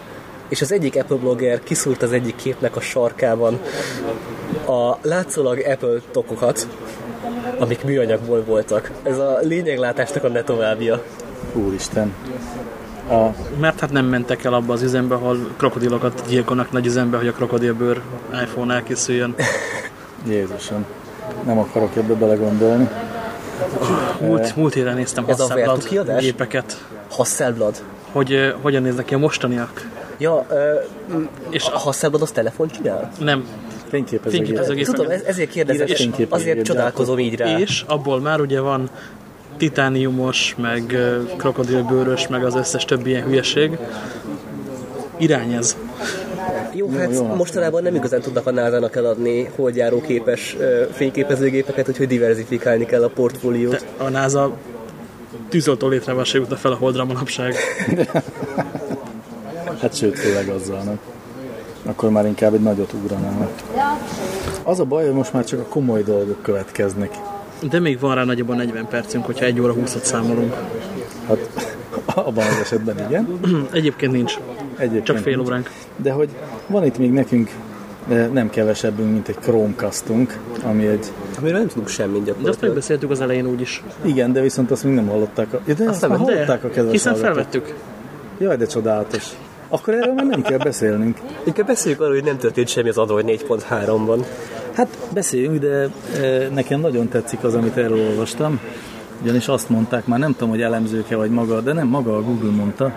és az egyik Apple blogger kiszúrt az egyik képnek a sarkában a látszólag Apple tokokat, amik műanyagból voltak. Ez a lényeglátásnak a ne továbbja. Úristen. A... Mert hát nem mentek el abba az üzembe, ahol krokodilokat gyilkolnak nagy üzembe, hogy a krokodilbőr iPhone elkészüljön. Jézusom. Nem akarok ebbe belegondolni. Múlt, múlt héten néztem Hasselblad gépeket. Hasselblad? Hogy uh, hogyan néznek ki a mostaniak. Ja, uh, és a Hasselblad az telefon csinál? Nem. Fényképezőgép. Tudom, ezért kérdezem, és azért csodálkozom így rá. És abból már ugye van titániumos, meg krokodilbőrös, meg az összes többi ilyen hülyeség. Irány ez. Jó, hát jó, jó, mostanában nem igazán tudnak a NASA-nak eladni holdjáróképes fényképezőgépeket, úgyhogy diversifikálni kell a portfóliót. De a NASA tűzoltó létrával se jutna fel a holdra manapság. hát sőt, főleg azzal, nem? Akkor már inkább egy nagyot ugranának. Az a baj, hogy most már csak a komoly dolgok következnek. De még van rá nagyobban 40 percünk, hogyha egy óra 20 számolunk. Hát abban az esetben igen. Egyébként nincs. Egyébként Csak fél óránk. De hogy van itt még nekünk nem kevesebbünk, mint egy Chromecastunk, ami egy... Amiről nem tudunk semmit gyakorlatilag. De azt megbeszéltük az elején úgyis. Igen, de viszont azt még nem hallották. A... Ja, de azt, azt nem hallották a kedves Hiszen hallgatók. felvettük. Jaj, de csodálatos. Akkor erről már nem kell beszélnünk. Inkább beszéljük arról, hogy nem történt semmi az Android 4.3-ban. Hát beszéljünk, de e, nekem nagyon tetszik az, amit erről olvastam. Ugyanis azt mondták, már nem tudom, hogy elemzőke vagy maga, de nem maga a Google mondta,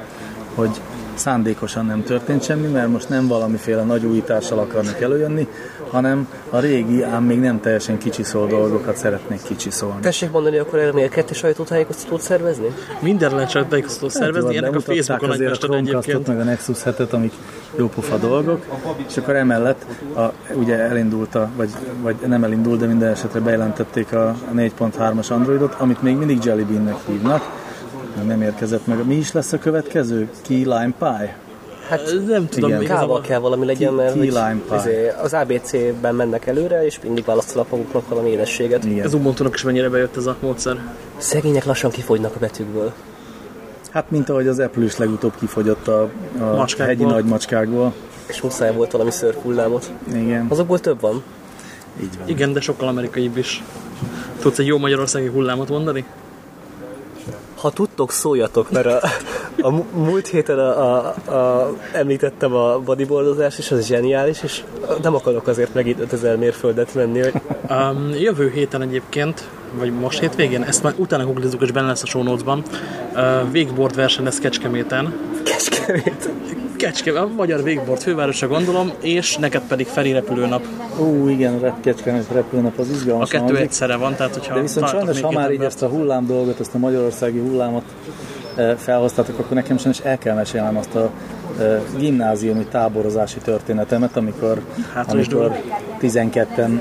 hogy szándékosan nem történt semmi, mert most nem valamiféle nagy újítással akarnak előjönni, hanem a régi, ám még nem teljesen kicsiszol dolgokat szeretnék kicsiszolni. Tessék mondani, akkor erre miért kettős sajtótájékoztatót szervezni? Minden lehet sajtótájékoztatót szervezni, ennek a Facebookon egy a egyébként. meg a Nexus 7 amik jópofa dolgok, és akkor emellett a, ugye elindult, a, vagy, vagy nem elindult, de minden esetre bejelentették a 4.3-as Androidot, amit még mindig Jelly Bean-nek hívnak, nem érkezett meg. Mi is lesz a következő? Key Lime Pie? Hát nem tudom, Igen. Kával kell valami legyen, mert key, key izé, az ABC-ben mennek előre, és mindig választanak maguknak valami édességet. Igen. Ez ubuntu is mennyire bejött ez a módszer. Szegények lassan kifogynak a betűkből. Hát, mint ahogy az Apple is legutóbb kifogyott a, a hegyi nagy macskákból. És muszáj volt valami szörfullámot. Igen. Azokból több van. Így van. Igen, de sokkal amerikaibb is. Tudsz egy jó magyarországi hullámot mondani? Ha tudtok, szóljatok, mert a, a múlt héten a, a, a, említettem a bodyboardozást, és az zseniális, és nem akarok azért megint 5000 mérföldet menni. Hogy... Um, jövő héten egyébként, vagy most hétvégén, ezt már utána googlizunk, és benne lesz a show notes-ban, uh, végboard verseny lesz Kecskeméten. Kecskemét? Kecske, a magyar végboard fővárosa gondolom, és neked pedig Feri repülőnap. Ó, igen, a Kecskemét repülőnap az izgalmas. A kettő hangzik. egyszerre van, tehát hogyha De viszont sajnos, ha már így ezt a hullám dolgot, ezt a magyarországi hullámot e, felhoztatok, akkor nekem sajnos el kell mesélnem azt a e, gimnáziumi táborozási történetemet, amikor, hát, amikor 12-en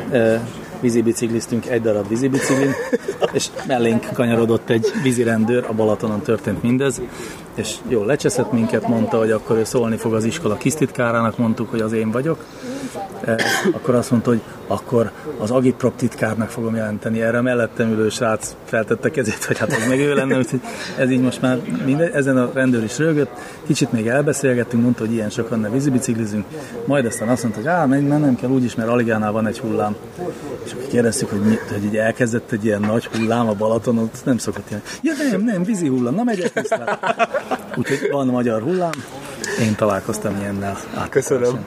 vízibicikliztünk egy darab vízibiciklin, és mellénk kanyarodott egy vízirendőr, a Balatonon történt mindez, és jól lecseszett minket, mondta, hogy akkor ő szólni fog az iskola kisztitkárának, mondtuk, hogy az én vagyok. E, akkor azt mondta, hogy akkor az agitprop titkárnak fogom jelenteni. Erre a mellettem ülő srác feltette kezét, hogy hát az meg ő lenne, úgyhogy ez így most már minden, ezen a rendőr is rögött. Kicsit még elbeszélgettünk, mondta, hogy ilyen sokan ne vízibiciklizünk. Majd aztán azt mondta, hogy á, nem kell úgyis, mert Aligánál van egy hullám. És akkor kérdeztük, hogy, mi, hogy így elkezdett egy ilyen nagy hullám a Balatonon, nem szokott ilyen. Ja nem, nem, vízi hullám, na megyek vissza. Úgyhogy van magyar hullám, én találkoztam ilyennel. Köszönöm.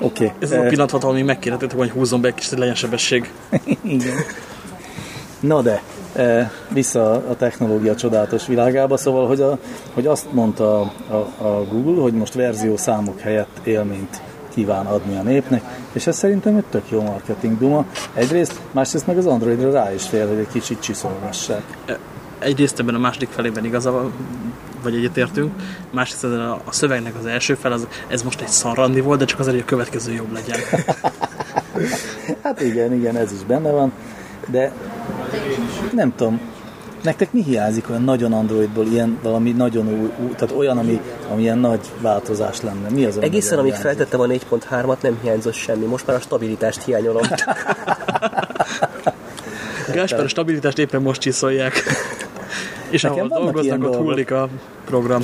Oké. Okay. Ez az a pillanat volt, ahol még megkérhetettek, hogy húzzon be egy kis, legyen sebesség. Igen. Na de, e, vissza a technológia csodálatos világába, szóval, hogy, a, hogy azt mondta a, a, a Google, hogy most verzió számok helyett élményt kíván adni a népnek, és ez szerintem egy tök jó marketing duma. Egyrészt, másrészt meg az Androidra rá is fél, hogy egy kicsit csiszolgassák. Egyrészt ebben a második felében igaza vagy egyetértünk, másrészt a, a szövegnek az első fel, az, ez most egy szarrandi volt, de csak azért, hogy a következő jobb legyen. hát igen, igen, ez is benne van, de nem tudom, nektek mi hiányzik olyan nagyon Androidból, ilyen valami nagyon új, új tehát olyan, ami, ami ilyen nagy változás lenne? Mi az, Egészen, amíg feltettem a 4.3-at, nem hiányzott semmi. Most már a stabilitást hiányolom. Gáspár, a stabilitást éppen most csiszolják. És Nekem ahol dolgoznak, ott hullik a program.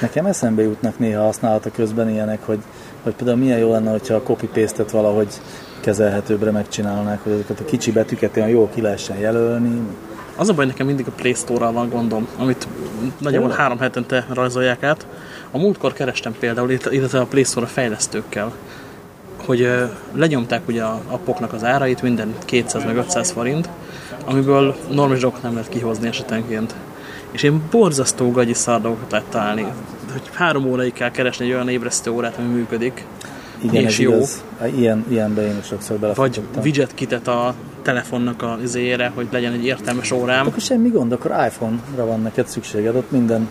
Nekem eszembe jutnak néha használata közben ilyenek, hogy, hogy például milyen jó lenne, hogyha a copy-paste-et valahogy kezelhetőbbre megcsinálnák, hogy azokat a kicsi betűket olyan jól ki lehessen jelölni. Az a baj, nekem mindig a Play Store-ral van gondom, amit nagyjából három hetente rajzolják át. A múltkor kerestem például, illetve a Play Store a fejlesztőkkel, hogy lenyomták ugye a appoknak az árait, minden 200 meg 500 forint, amiből normális dolgokat nem lehet kihozni esetenként. És én borzasztó gagyi szar dolgokat lehet találni. Hogy három óraig kell keresni egy olyan ébresztő órát, ami működik. Igen, és jó. Igaz. Ilyen, ilyenbe én is sokszor Vagy widget kitet a telefonnak a izére, hogy legyen egy értelmes órám. Akkor semmi gond, akkor iPhone-ra van neked szükséged, ott minden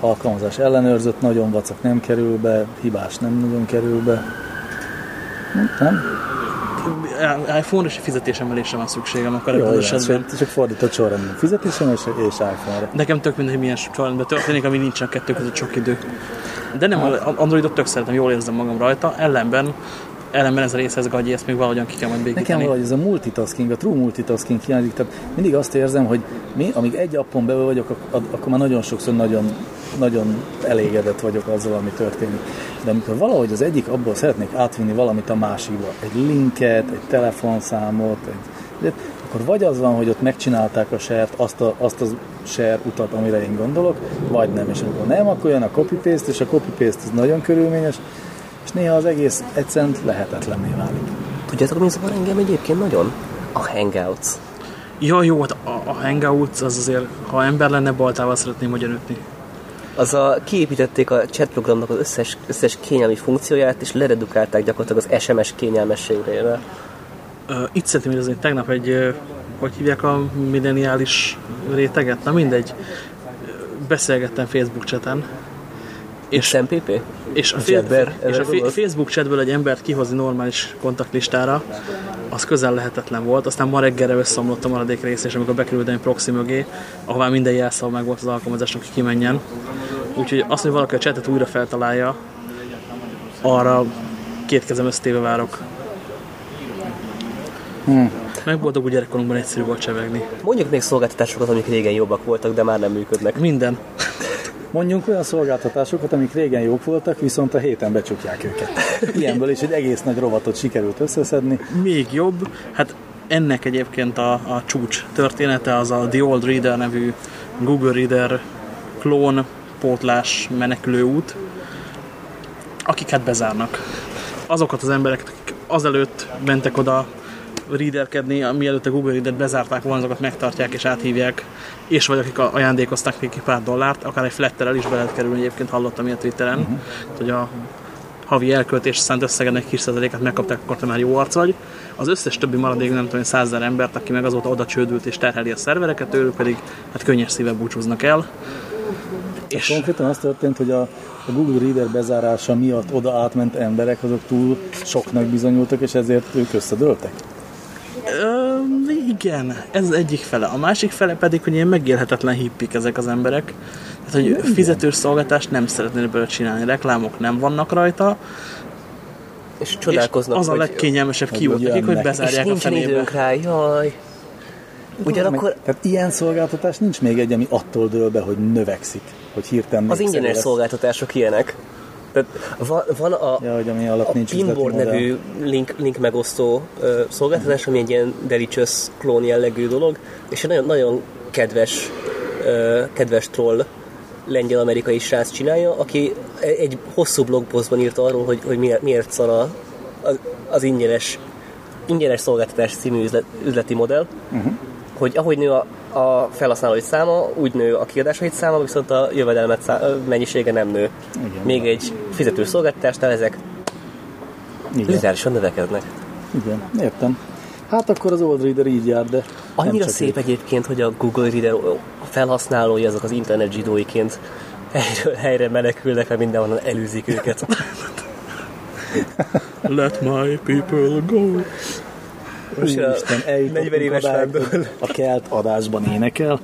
alkalmazás ellenőrzött, nagyon vacak nem kerül be, hibás nem nagyon kerül be. Nem? iPhone és fizetésemelésre van szükségem akkor ebben az esetben. Csak fordított sorrendben fizetésem és, és iPhone-ra. Nekem tök mindegy, milyen sorrendben történik, ami nincsen kettő között sok idő. De nem, hát. Androidot tök szeretem, jól érzem magam rajta, ellenben ellenben ez a rész, ez gagyi, ezt még valahogyan ki kell majd békíteni. Nekem valahogy ez a multitasking, a true multitasking hiányzik, tehát mindig azt érzem, hogy mi, amíg egy appon belül vagyok, akkor már nagyon sokszor nagyon, nagyon elégedett vagyok azzal, ami történik. De amikor valahogy az egyik abból szeretnék átvinni valamit a másikba, egy linket, egy telefonszámot, egy, akkor vagy az van, hogy ott megcsinálták a share azt a, azt a share utat, amire én gondolok, vagy nem. És amikor nem, akkor jön a copy-paste, és a copy-paste az nagyon körülményes, és néha az egész egyszerűen lehetetlenné válik. Tudjátok, mi zavar engem egyébként nagyon? A Hangouts. Ja, jó, hát a, a Hangouts az azért, ha ember lenne, baltával szeretném magyarütni. Az a, kiépítették a chat programnak az összes, összes kényelmi funkcióját, és leredukálták gyakorlatilag az SMS kényelmességére. Itt szerintem, hogy azért tegnap egy, hogy hívják a milleniális réteget? Na mindegy. Beszélgettem Facebook chaten, és, MPP? És a, Jabber, és a Facebook chatből egy embert kihozni normális kontaktlistára, az közel lehetetlen volt. Aztán ma reggelre összeomlott a maradék rész, és amikor beküldtem egy proxy mögé, ahová minden jelszava meg volt az alkalmazásnak, hogy kimenjen. Úgyhogy azt, hogy valaki a chatet újra feltalálja, arra két kezem össztéve várok. Hmm. Megboldogú gyerekkorunkban egyszerű volt csevegni. Mondjuk még szolgáltatásokat, amik régen jobbak voltak, de már nem működnek. Minden. Mondjunk olyan szolgáltatásokat, amik régen jók voltak, viszont a héten becsukják őket. Ilyenből is egy egész nagy rovatot sikerült összeszedni. Még jobb, hát ennek egyébként a, a csúcs története az a The Old Reader nevű Google Reader klón pótlás menekülő út, akik hát bezárnak. Azokat az embereket, akik azelőtt mentek oda readerkedni, mielőtt a Google Reader bezárták volna, azokat megtartják és áthívják, és vagy akik ajándékoztak neki pár dollárt, akár egy fletterel is be lehet kerülni, egyébként hallottam ilyet Twitteren, uh-huh. hogy a havi elköltés szánt összegenek kis százalékát megkapták, akkor te már jó arc vagy. Az összes többi maradék, nem tudom, százezer embert, aki meg azóta oda csődült és terheli a szervereket, ők pedig hát könnyes szíve búcsúznak el. És konkrétan az történt, hogy a, a Google Reader bezárása miatt oda átment emberek, azok túl soknak bizonyultak, és ezért ők összedőltek? Ö, igen, ez egyik fele. A másik fele pedig, hogy ilyen megélhetetlen hippik ezek az emberek. Tehát, hogy fizetős szolgáltást nem szeretnének belőle csinálni, reklámok nem vannak rajta, és csodálkoznak, és az a legkényelmesebb kiút nekik, hogy bezárják és a fenébe. rá, jaj. Ugyanakkor... Tehát ilyen szolgáltatás nincs még egy, ami attól dől be, hogy növekszik, hogy hirtelen Az ingyenes szolgáltatások ilyenek. Tehát van, a, ja, hogy ami a Pinboard nevű link, link megosztó uh, szolgáltatás, ami egy ilyen delicious klón jellegű dolog, és egy nagyon, nagyon kedves, uh, kedves troll lengyel-amerikai srác csinálja, aki egy hosszú blogpostban írt arról, hogy, hogy miért, miért szar a, az, az ingyenes, ingyenes szolgáltatás című üzlet, üzleti modell, uh-huh. hogy ahogy nő a, a felhasználói száma, úgy nő a kiadásait száma, viszont a jövedelmet szá, mennyisége nem nő. Igen. Még egy fizető szolgáltatásnál ezek lineárisan növekednek. Igen, értem. Hát akkor az Old Reader így jár, de Annyira szép így. egyébként, hogy a Google Reader a felhasználói, azok az internet zsidóiként helyre, helyre menekülnek, mert mindenhonnan elűzik őket. Let my people go. Úristen, eljutottunk a, a kelt adásban énekel.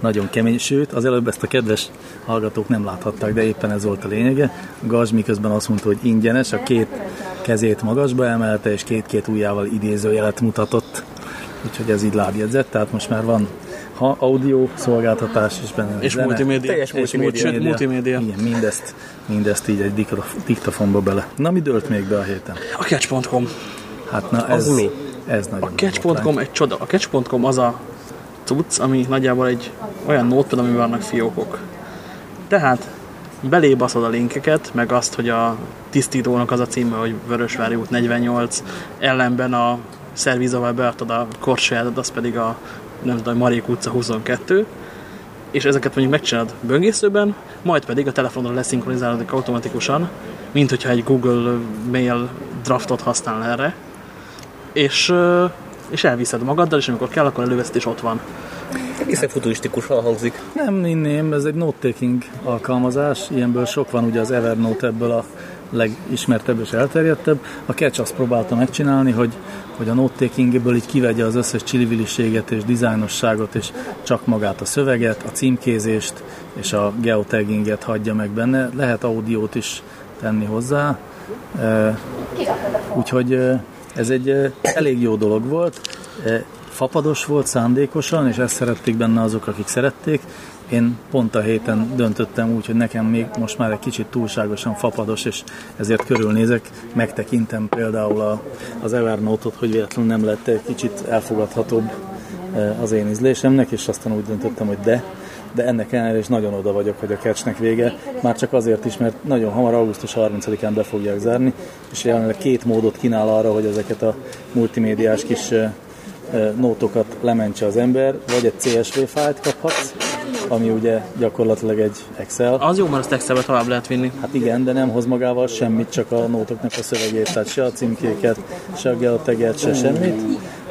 Nagyon kemény, sőt, az előbb ezt a kedves hallgatók nem láthatták, de éppen ez volt a lényege. Gazs miközben azt mondta, hogy ingyenes, a két kezét magasba emelte, és két-két ujjával idézőjelet mutatott. Úgyhogy ez így lábjegyzett, tehát most már van ha audio szolgáltatás is benne. És zene, multimédia. Teljes multimédia. Sőt, multimédia. Igen, mindezt, mindezt így egy diktafonba bele. Na, mi dölt még be a héten? A catch.com. Hát na, ez, Az mi? Ez nagyon A catch.com egy csoda. A catch.com az a cucc, ami nagyjából egy olyan notepad, amiben vannak fiókok. Tehát belébaszod a linkeket, meg azt, hogy a tisztítónak az a címe, hogy Vörösvári út 48, ellenben a szervízóval beadtad a korsajádat, az pedig a nem tudom, Marék utca 22, és ezeket mondjuk megcsinálod böngészőben, majd pedig a telefonra leszinkronizálódik automatikusan, mint hogyha egy Google Mail draftot használ erre, és, és elviszed magaddal, és amikor kell, akkor előveszed, és ott van. Egészen futurisztikusan hangzik. Nem inném, ez egy note-taking alkalmazás, ilyenből sok van, ugye az Evernote ebből a legismertebb és elterjedtebb. A Catch azt próbálta megcsinálni, hogy, hogy a note-takingből így kivegye az összes csilliviliséget és dizájnosságot, és csak magát a szöveget, a címkézést és a geotagginget hagyja meg benne. Lehet audiót is tenni hozzá. Úgyhogy ez egy elég jó dolog volt. Fapados volt szándékosan, és ezt szerették benne azok, akik szerették. Én pont a héten döntöttem úgy, hogy nekem még most már egy kicsit túlságosan fapados, és ezért körülnézek, megtekintem például a, az Evernote-ot, hogy véletlenül nem lett egy kicsit elfogadhatóbb az én ízlésemnek, és aztán úgy döntöttem, hogy de, de ennek ellenére is nagyon oda vagyok, hogy a catchnek vége, már csak azért is, mert nagyon hamar augusztus 30-án be fogják zárni, és jelenleg két módot kínál arra, hogy ezeket a multimédiás kis nótokat lementse az ember, vagy egy CSV fájlt kaphatsz, ami ugye gyakorlatilag egy Excel. Az jó, mert azt Excelbe tovább lehet vinni. Hát igen, de nem hoz magával semmit, csak a nótoknak a szövegét, tehát se a címkéket, se a geotaget, se semmit.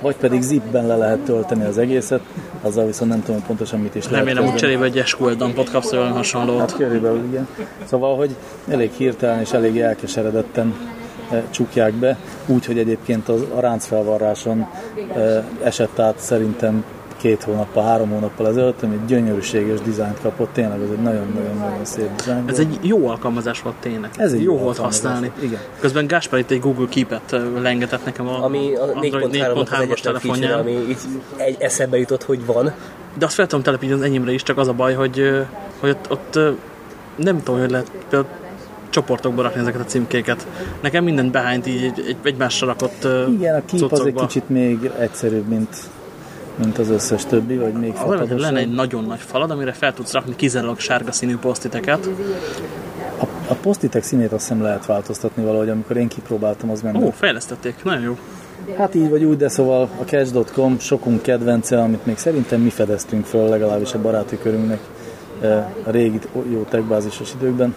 Vagy pedig zipben le lehet tölteni az egészet, azzal viszont nem tudom pontosan mit is lehet Remélem, hogy cserébe egy SQL dumpot kapsz olyan hasonlót. Hát körülbelül igen. Szóval, hogy elég hirtelen és elég elkeseredetten csukják be, úgy, hogy egyébként az, a ráncfelvarráson esett át szerintem két hónappal, három hónappal ezelőtt, ami egy gyönyörűséges dizájnt kapott, tényleg ez egy nagyon-nagyon-nagyon szép dizájn. Ez egy jó alkalmazás volt tényleg. Ez egy jó, jó volt használni. Igen. Közben Gáspár itt egy Google Keep-et lengetett nekem a Ami a Android 4.3-as az 4.3-as egyetlen feature, telefonján. ami így egy eszembe jutott, hogy van. De azt fel tudom telepíteni az enyémre is, csak az a baj, hogy, hogy ott, ott nem tudom, hogy lehet például csoportokba rakni ezeket a címkéket. Nekem mindent behányt így egy, egy, egymásra rakott Igen, a kép az egy cuccokba. kicsit még egyszerűbb, mint, mint az összes többi, vagy még hogy lenne egy nagyon nagy falad, amire fel tudsz rakni kizárólag sárga színű posztiteket. A, a posztitek színét azt hiszem lehet változtatni valahogy, amikor én kipróbáltam, az menő. Ó, fejlesztették, nagyon jó. Hát így vagy úgy, de szóval a Catch.com sokunk kedvence, amit még szerintem mi fedeztünk föl, legalábbis a baráti körünknek eh, a régi jó techbázisos időkben,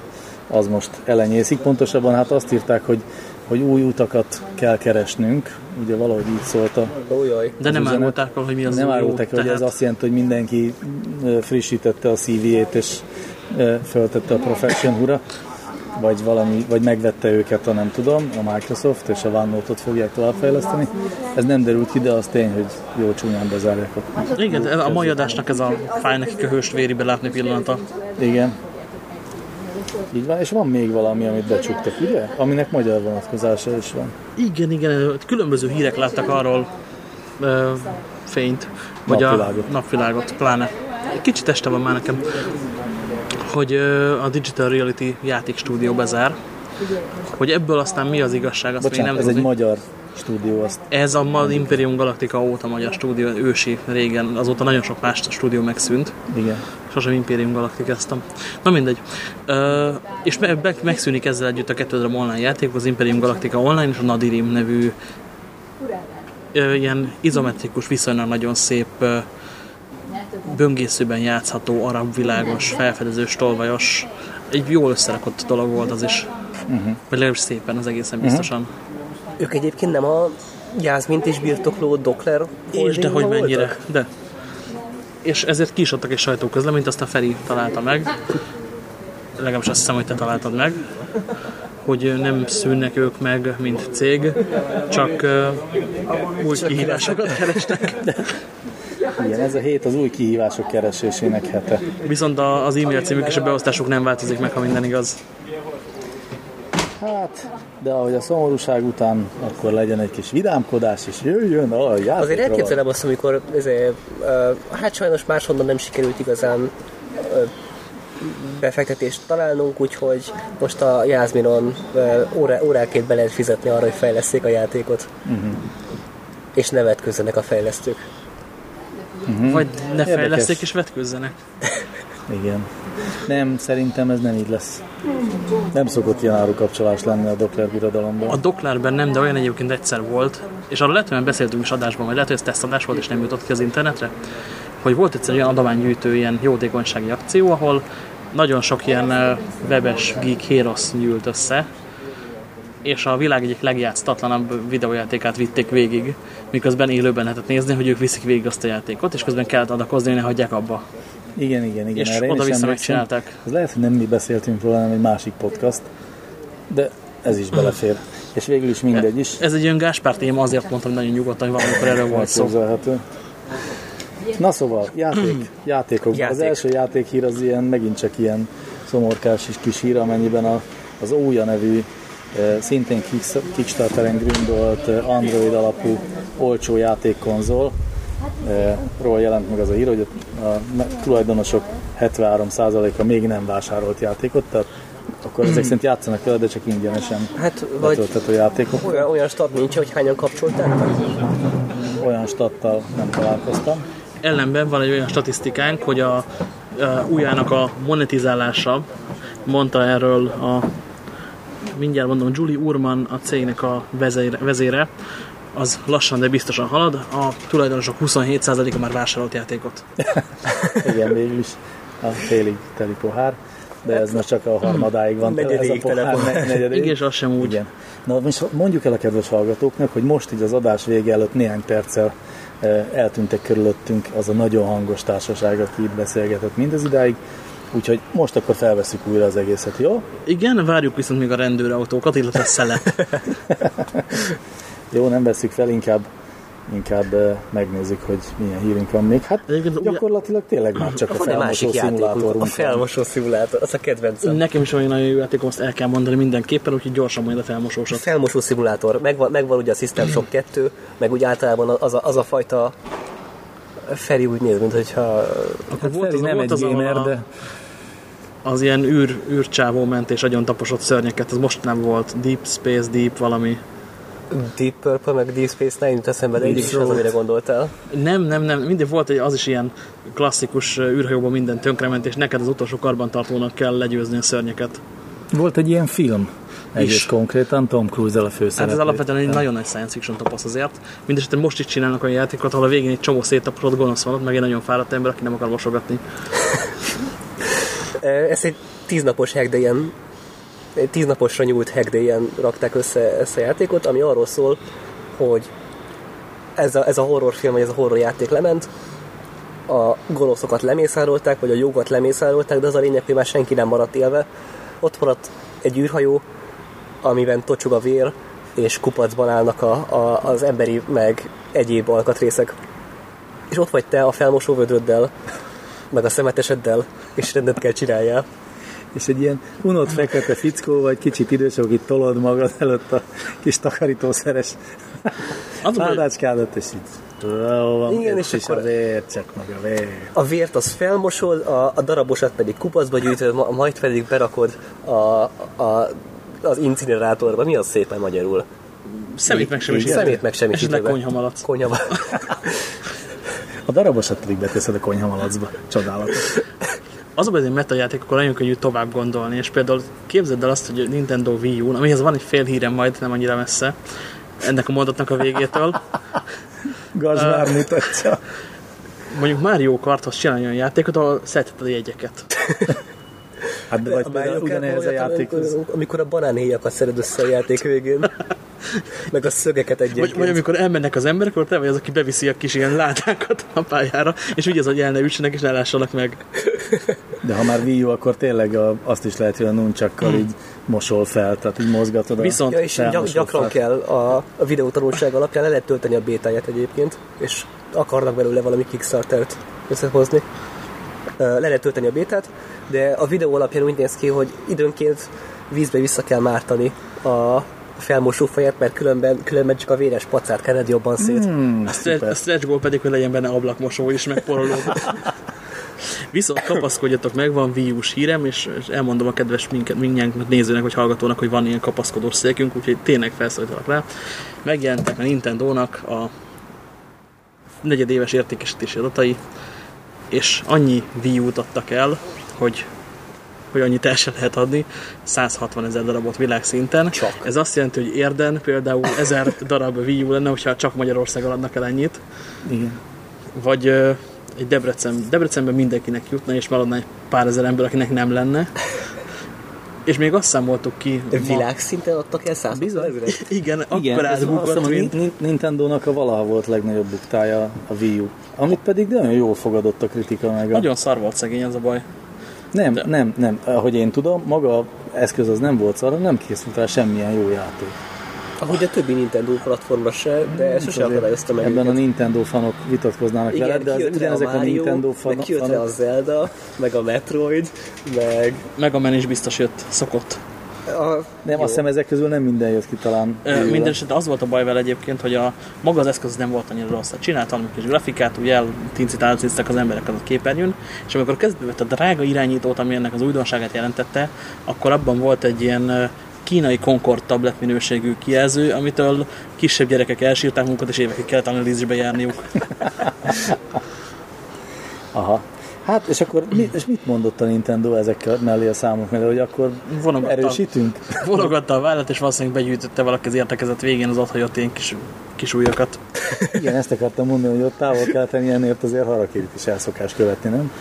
az most elenyészik. Pontosabban hát azt írták, hogy, hogy új utakat kell keresnünk, ugye valahogy így szólt a. De nem árulták el, hogy mi az nem jó, árultak, hogy ez azt jelenti, hogy mindenki frissítette a CV-ét és föltette a Profession hura, vagy valami, vagy megvette őket a nem tudom, a Microsoft és a OneNote-ot fogják továbbfejleszteni. Ez nem derült ki, de az tény, hogy jó csúnyán bezárják a Igen, de a mai adásnak ez a fáj nekik a hőst véribe látni pillanata. Igen. Így van, és van még valami, amit becsuktak, ugye? Aminek magyar vonatkozása is van. Igen, igen, különböző hírek láttak arról ö, fényt, vagy Napvilágot. a napvilágot, pláne. Egy kicsit este van már nekem, hogy ö, a Digital Reality játékstúdió bezár, hogy ebből aztán mi az igazság, azt még Bocsánat, nem ez egy tudom. magyar stúdió, azt Ez a ma Imperium Galactica óta magyar stúdió, ősi, régen, azóta nagyon sok más stúdió megszűnt, igen. sosem Imperium Galacticáztam. Na mindegy. Ö, és me- me- megszűnik ezzel együtt a kettő darab online játék, az Imperium Galactica Online és a Nadirim nevű ö, ilyen izometrikus, viszonylag nagyon szép ö, böngészőben játszható, arab világos, felfedezős, tolvajos, egy jól összerakott dolog volt az is. Uh-huh. Vagy legalábbis szépen, az egészen biztosan. Ők egyébként nem a Jászmint is birtokló Dokler És de hogy mennyire. voltak? De. És ezért ki is adtak egy sajtóközleményt, azt a Feri találta meg. Legalábbis azt hiszem, hogy te találtad meg. Hogy nem szűnnek ők meg, mint cég, csak uh, új kihívásokat keresnek. Igen, ez a hét az új kihívások keresésének hete. Viszont a- az e-mail címük és a beosztásuk nem változik meg, ha minden igaz. Hát, de ahogy a szomorúság után, akkor legyen egy kis vidámkodás, és jöjjön a játék. Azért elképzelem azt, amikor ezért, uh, hát sajnos máshonnan nem sikerült igazán befektetést találnunk, úgyhogy most a Jászminon órá, óráként be lehet fizetni arra, hogy fejleszték a játékot. Uh-huh. És ne vetközzenek a fejlesztők. Vagy ne Érdekes. fejleszték és vetközzenek. Igen. Nem, szerintem ez nem így lesz. Nem szokott ilyen árukapcsolás lenni a Dockler birodalomban. A Doklerben nem, de olyan egyébként egyszer volt, és arról lehet, hogy beszéltünk is adásban, vagy lehet, hogy ez tesztadás volt, és nem jutott ki az internetre, hogy volt egyszer olyan adománygyűjtő ilyen jótékonysági akció, ahol nagyon sok ilyen webes geek hérosz nyúlt össze, és a világ egyik legjátsztatlanabb videójátékát vitték végig, miközben élőben lehetett nézni, hogy ők viszik végig azt a játékot, és közben kellett adakozni, hogy ne hagyják abba. Igen, igen, igen. És erre oda-vissza megcsinálták. Ez lehet, hogy nem mi beszéltünk róla, hanem egy másik podcast, de ez is belefér. És végül is mindegy is. Ez egy olyan Gáspár téma, azért mondtam nagyon nyugodtan, hogy valamikor erről volt szó. Na szóval, játék, játékok. Az Játék. első játékhír az ilyen, megint csak ilyen szomorkás is kis hír, amennyiben a, az Ója nevű eh, szintén Kicks- Kickstarteren grundolt eh, Android alapú olcsó játékkonzol ról jelent meg az a hír, hogy a tulajdonosok 73%-a még nem vásárolt játékot, tehát akkor ezek szerint játszanak vele, de csak ingyenesen Hát, vagy játékok. olyan, olyan stat nincs, hogy hányan kapcsolták? Olyan stattal nem találkoztam. ellenben van egy olyan statisztikánk, hogy a, a újjának a monetizálása, mondta erről a mindjárt mondom, Julie Urman a cégnek a vezére, vezére, az lassan, de biztosan halad. A tulajdonosok 27%-a már vásárolt játékot. Igen, végül is a félig teli pohár, de ez most csak a harmadáig van tele, ez a Negyedéig pohár, pohár. ne- negyedéig. Igen, és az sem úgy. Igen. Na most mondjuk el a kedves hallgatóknak, hogy most így az adás vége előtt néhány perccel eh, eltűntek körülöttünk az a nagyon hangos társaság, aki itt beszélgetett mindez idáig, úgyhogy most akkor felveszük újra az egészet, jó? Igen, várjuk viszont még a rendőrautókat, illetve a szelet. Jó, nem veszük fel, inkább inkább eh, megnézzük, hogy milyen hírünk van még. Hát Egyébként ugye- gyakorlatilag tényleg már csak a másik felmosó a szimulátorunk van. felmosó szimulátor, az a kedvencem. Nekem is olyan nagyon jó játékom, azt el kell mondani mindenképpen, úgyhogy gyorsan majd a felmosósat. felmosó szimulátor, megvan, megvan ugye a System Shock 2, meg úgy általában az a, az a fajta Feri úgy néz, mint hogyha Akkor Hát volt Feri az, nem volt egy gamer, a- de az ilyen űr, űrcsávó ment és agyon taposott szörnyeket, az most nem volt. Deep Space, Deep valami. Deep Purple, meg Deep Space Nine jut eszembe, de így is az, amire gondoltál. Nem, nem, nem, mindig volt egy, az is ilyen klasszikus űrhajóban minden tönkrement, és neked az utolsó karbantartónak kell legyőzni a szörnyeket. volt egy ilyen film, egész konkrétan Tom Cruise-el a Hát főszereplő. ez alapvetően egy nagyon nagy science fiction toposz azért. Mindenesetre most is csinálnak olyan játékot, ahol a végén egy csomó széttaposott gonosz van meg egy nagyon fáradt ember, aki nem akar mosogatni. Ez egy tíznapos hackdayen, egy tíznaposra nyúlt hackdayen rakták össze ezt a játékot, ami arról szól, hogy ez a, ez a horrorfilm, vagy ez a horror játék lement, a gonoszokat lemészárolták, vagy a jogot lemészárolták, de az a lényeg, hogy már senki nem maradt élve. Ott maradt egy űrhajó, amiben tocsog a vér, és kupacban állnak a, a, az emberi, meg egyéb alkatrészek. És ott vagy te a felmosóvödröddel, meg a szemeteseddel, és rendet kell csináljál. És egy ilyen unott fekete fickó, vagy kicsit idős, akit tolod magad előtt a kis takarítószeres ládácskádat, és így van, Igen, és, és akkor- a vér, csak meg a vér. A vért az felmosod, a, a darabosat pedig kupacba gyűjtöd, ma- majd pedig berakod a, a, az incinerátorba. Mi az szépen magyarul? szemét megsemmisítve. Szemét megsemmisítve. Esetleg konyhamalac. Konyhama. A darabosat pedig beteszed a konyhamalacba. Csodálatos. Az a baj, hogy metajátékokon nagyon könnyű tovább gondolni, és például képzeld el azt, hogy a Nintendo Wii U, amihez van egy fél hírem majd, nem annyira messze, ennek a mondatnak a végétől, Gaz már mutatja. mondjuk Mario Karthoz csinálni olyan játékot, ahol szedheted a jegyeket. Hát de vagy A például ugyanehhez a játékhoz. amikor- Amikor a banánhéjakat szeded össze a játék végén. Meg a szögeket Vagy, egyébként. vagy amikor elmennek az emberek, akkor te vagy az, aki beviszi a kis ilyen látákat a pályára, és úgy az, hogy el ne ütsenek és ne lássanak meg. De ha már Wii U, akkor tényleg a, azt is lehet, hogy a nuncsakkal így mosol fel, tehát így mozgatod a... Viszont Ja, és gyak, gyakran fel. kell a, a videó tanulság alapján le lehet tölteni a bétáját egyébként, és akarnak belőle valami Kickstartert összehozni. Le lehet tölteni a bétát, de a videó alapján úgy néz ki, hogy időnként vízbe vissza kell mártani a felmosó fejet, mert különben, különben csak a véres pacát kened jobban szét. Hmm, a stretch, a stretch goal pedig, hogy legyen benne ablakmosó is, meg poroló. Viszont kapaszkodjatok meg, van Wii U-s hírem, és, és elmondom a kedves minket, mindjárt nézőnek vagy hallgatónak, hogy van ilyen kapaszkodós székünk, úgyhogy tényleg felszólítalak rá. Megjelentek a Nintendo-nak a negyedéves értékesítési adatai, és annyi Wii U-t adtak el, hogy hogy annyit el sem lehet adni, 160 ezer darabot világszinten. Csak. Ez azt jelenti, hogy érden például ezer darab Wii U lenne, hogyha csak Magyarországon adnak el ennyit Igen. vagy egy Debrecen, Debrecenben mindenkinek jutna, és maradna egy pár ezer ember, akinek nem lenne. És még azt számoltuk ki. Világszinten adtak el 100 ezeret? Igen, Igen, akkor átbukott, a mint... Nin- Nintendo-nak a valaha volt legnagyobb buktája a Wii U. Amit pedig nagyon jól fogadott a kritika meg. A... Nagyon szar volt szegény, az a baj. Nem, de- nem, nem. Ahogy én tudom, maga a eszköz az nem volt szar, nem készült el semmilyen jó játék. Ahogy a többi Nintendo platformra se, de ezt sose akadályozta meg Ebben a őket. Nintendo fanok vitatkoznának Igen, veled, de az, ugyanezek a, Mario, Nintendo meg fan, rá a fanok... Zelda, meg a Metroid, meg Mega Man is biztos jött, szokott. a... Nem, jó. azt hiszem ezek közül nem minden jött ki talán. U-ra. Minden esetre az volt a baj vele egyébként, hogy a maga az eszköz nem volt annyira rossz. Hát Csinált valami kis grafikát, úgy eltincitálciztak az emberek az a képernyőn, és amikor kezdve vett a drága irányítót, ami ennek az újdonságát jelentette, akkor abban volt egy ilyen kínai Concord tablet minőségű kijelző, amitől kisebb gyerekek elsírták munkat, és évekig kellett analízisbe járniuk. Aha. Hát, és akkor mi, és mit mondott a Nintendo ezekkel mellé a számok mellé, hogy akkor Vonogatta, erősítünk? vonogatta a vállat, és valószínűleg begyűjtötte valaki az értekezett végén az ott hagyott ilyen kis, kis ujjakat. Igen, ezt akartam mondani, hogy ott távol keleten ilyenért azért harakirit is elszokás követni, nem?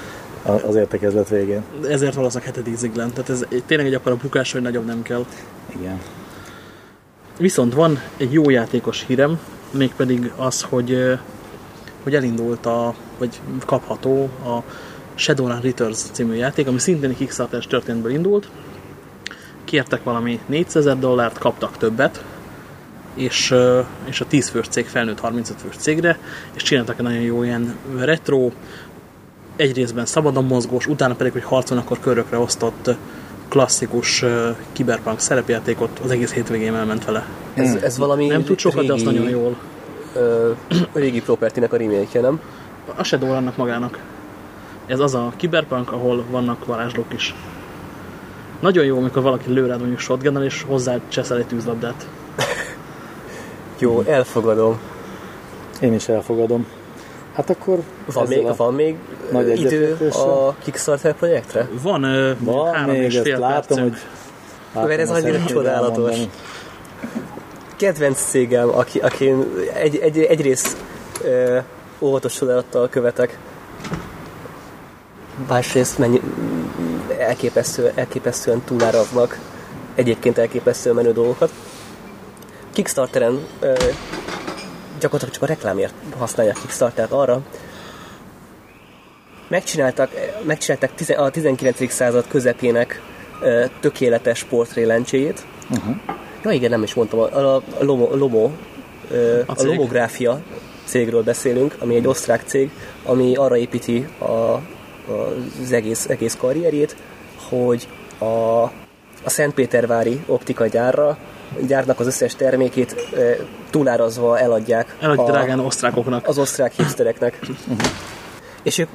Az értekezlet végén. Ezért valószínűleg hetedik lent. Tehát ez tényleg egy akkora bukás, hogy nagyobb nem kell. Igen. Viszont van egy jó játékos hírem, mégpedig az, hogy, hogy elindult a, vagy kapható a Shadowrun Returns című játék, ami szintén egy kickstarter történetből indult. Kértek valami 400 ezer dollárt, kaptak többet, és, és a 10 fős cég felnőtt 35 fős cégre, és csináltak egy nagyon jó ilyen retro, egy részben szabadon mozgós, utána pedig, hogy harcon, akkor körökre osztott klasszikus uh, kiberpunk szerepjátékot az egész hétvégén elment vele. Ez, ez valami Nem tud sokat, de azt régi, nagyon jól. Ö, régi propertinek a remake nem? A Shadow annak magának. Ez az a kiberpunk, ahol vannak varázslók is. Nagyon jó, amikor valaki lő rád mondjuk shotgunnal, és hozzá cseszel egy tűzlabdát. Jó, elfogadom. Én is elfogadom. Hát akkor Van még, a... van még nagy idő a Kickstarter projektre? Van, Van három még, és fél látom, percünk. hogy... látom, Mert ez annyira csodálatos. elmondani. Kedvenc cégem, aki, akin egy, egy, egyrészt ö, óvatos csodálattal követek, másrészt mennyi, elképesztő, elképesztően túláraznak egyébként elképesztően menő dolgokat. Kickstarteren ö, gyakorlatilag csak a reklámért használják Kickstartert arra, megcsináltak, megcsinálták tize- a 19. század közepének tökéletes portrélencséjét. Uh-huh. Ja igen, nem is mondtam, a, a, a Lomo, Lomo A a. Lomográfia cégről beszélünk, ami egy osztrák cég, ami arra építi a, az egész, egész karrierjét, hogy a, a Szentpétervári optikagyárra gyárnak az összes termékét túlárazva eladják Eladj a- drágán osztrákoknak. az osztrák hipstereknek. És ők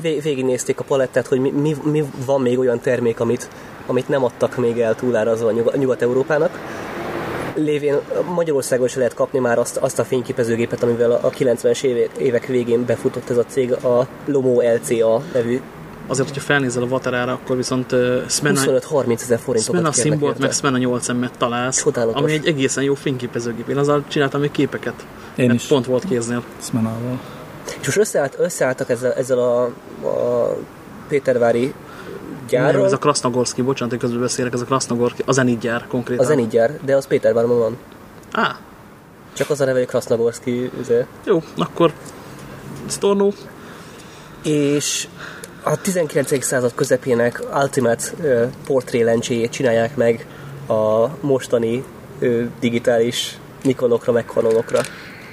vé- végignézték a palettát, hogy mi, mi, mi van még olyan termék, amit, amit nem adtak még el túlárazva a Nyuga- Nyugat-Európának. Lévén Magyarországon is lehet kapni már azt, azt a fényképezőgépet, amivel a 90-es évek, évek végén befutott ez a cég, a Lomo LCA nevű azért, hogyha felnézel a Vaterára, akkor viszont uh, Smena, 25-30 ezer forintokat Smena szimbolt, meg Smena 8 m találsz, Csodálatos. ami egy egészen jó fényképezőgép. Én azzal csináltam még képeket. Én is. Pont volt kéznél. Szmenával. És most összeállt, összeálltak ezzel, ezzel a, a Pétervári gyárral. Nem, ez a Krasznogorszki, bocsánat, hogy közben beszélek, ez a Krasznogorszki, a Zenit gyár konkrétan. a Zenit gyár, de az Pétervárban van. Á, Csak az a neve, hogy Krasznogorszki üze. jó, akkor Storno, És a 19. század közepének Ultimate ö, portré lencséjét csinálják meg a mostani digitális Nikonokra, meg Canonokra.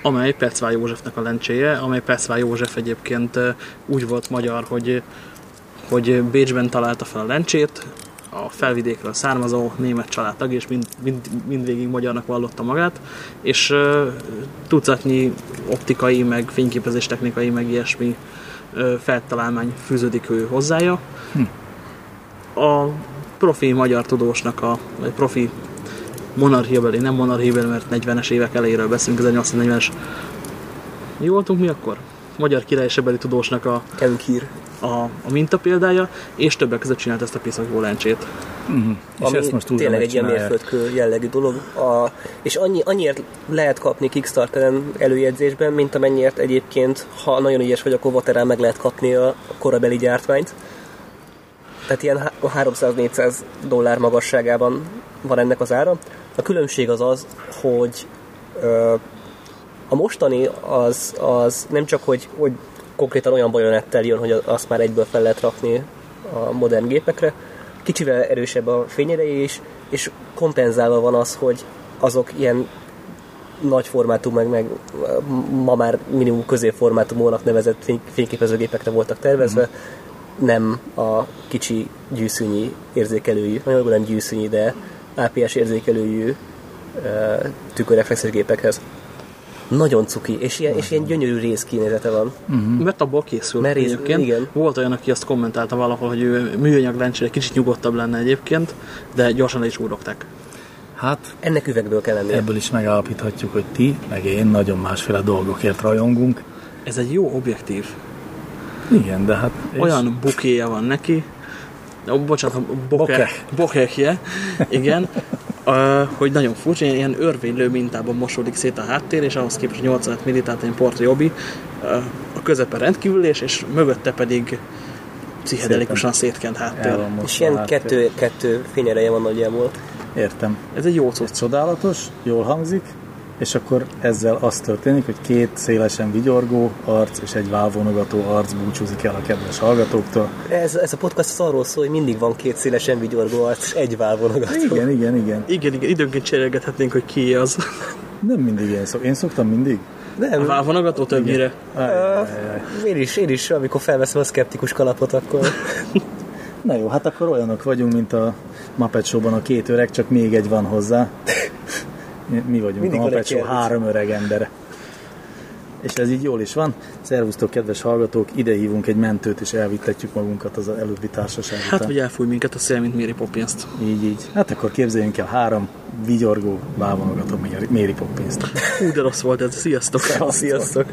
amely Percvá Józsefnek a lencséje, amely Percvá József egyébként úgy volt magyar, hogy, hogy Bécsben találta fel a lencsét, a felvidékről származó német családtag, és mind, mind, mindvégig magyarnak vallotta magát, és ö, tucatnyi optikai, meg fényképezés technikai, meg ilyesmi ö, feltalálmány fűződik ő hozzája. A profi magyar tudósnak, a, vagy profi monarchiabeli, nem monarchiabeli, mert 40-es évek elejéről beszélünk, 1840-es. Mi voltunk mi akkor? Magyar királysebeli tudósnak a, Kenkír. a, a mintapéldája, és többek között csinált ezt a piszak jó lencsét. És ami ezt most újra tényleg egy ilyen mérföldkő jellegű dolog. A, és annyi, annyiért lehet kapni Kickstarteren előjegyzésben, mint amennyiért egyébként, ha nagyon ügyes vagy, akkor Vaterán meg lehet kapni a korabeli gyártmányt. Tehát ilyen há- 300-400 dollár magasságában van ennek az ára. A különbség az az, hogy ö, a mostani az, az nem csak, hogy, hogy konkrétan olyan bajonettel jön, hogy azt már egyből fel lehet rakni a modern gépekre, kicsivel erősebb a fényereje is, és kompenzálva van az, hogy azok ilyen nagy formátum, meg, meg ma már minimum középformátumónak nevezett fény, fényképezőgépekre voltak tervezve, nem a kicsi gyűszűnyi érzékelőjű, nagyon nem gyűszűnyi, de APS érzékelőjű tükörreflexes gépekhez. Nagyon cuki, és ilyen, és ilyen gyönyörű részkinézete van. Mm. Mert abból készül Mert rész- egyébként. igen. Volt olyan, aki azt kommentálta valahol, hogy ő műanyag lencsére kicsit nyugodtabb lenne egyébként, de gyorsan le is úrogták. Hát Ennek üvegből kell lennie. ebből is megállapíthatjuk, hogy ti, meg én nagyon másféle dolgokért rajongunk. Ez egy jó objektív. Igen, de hát... és- Olyan bukéja van neki, Ó, bocsánat, boke, Bokeh. bokehje, igen, uh, hogy nagyon furcsa, ilyen örvénylő mintában mosódik szét a háttér, és ahhoz képest 85 milli, tehát ilyen portréobi, uh, a közepe rendkívülés, és mögötte pedig pszichedelikusan szétkent háttér. És ilyen háttér. kettő, kettő fényereje van nagyjából. Értem. Ez egy jó Ez cucc. csodálatos, jól hangzik, és akkor ezzel az történik, hogy két szélesen vigyorgó arc és egy válvonogató arc búcsúzik el a kedves hallgatóktól. Ez, ez a podcast az arról szól, hogy mindig van két szélesen vigyorgó arc és egy válvonogató. Igen, igen, igen. Igen, igen, időnként cserélgethetnénk, hogy ki az. Nem mindig én szok. Én szoktam mindig. A Nem, válvonogató többnyire. Ajajajaj. én is, én is, amikor felveszem a szkeptikus kalapot, akkor Na jó, hát akkor olyanok vagyunk, mint a Muppet Show-ban a két öreg, csak még egy van hozzá. Mi- Mi vagyunk Mindig a kérdés. három öreg embere. És ez így jól is van. Szervusztok, kedves hallgatók, ide hívunk egy mentőt, és elvittetjük magunkat az előbbi társaság Hát, után. hogy elfúj minket a szél, mint Mary Poppins-t. Így, így. Hát akkor képzeljünk el három vigyorgó, bávonogató Mary Poppins-t. Hú, de rossz volt ez. Sziasztok! sziasztok!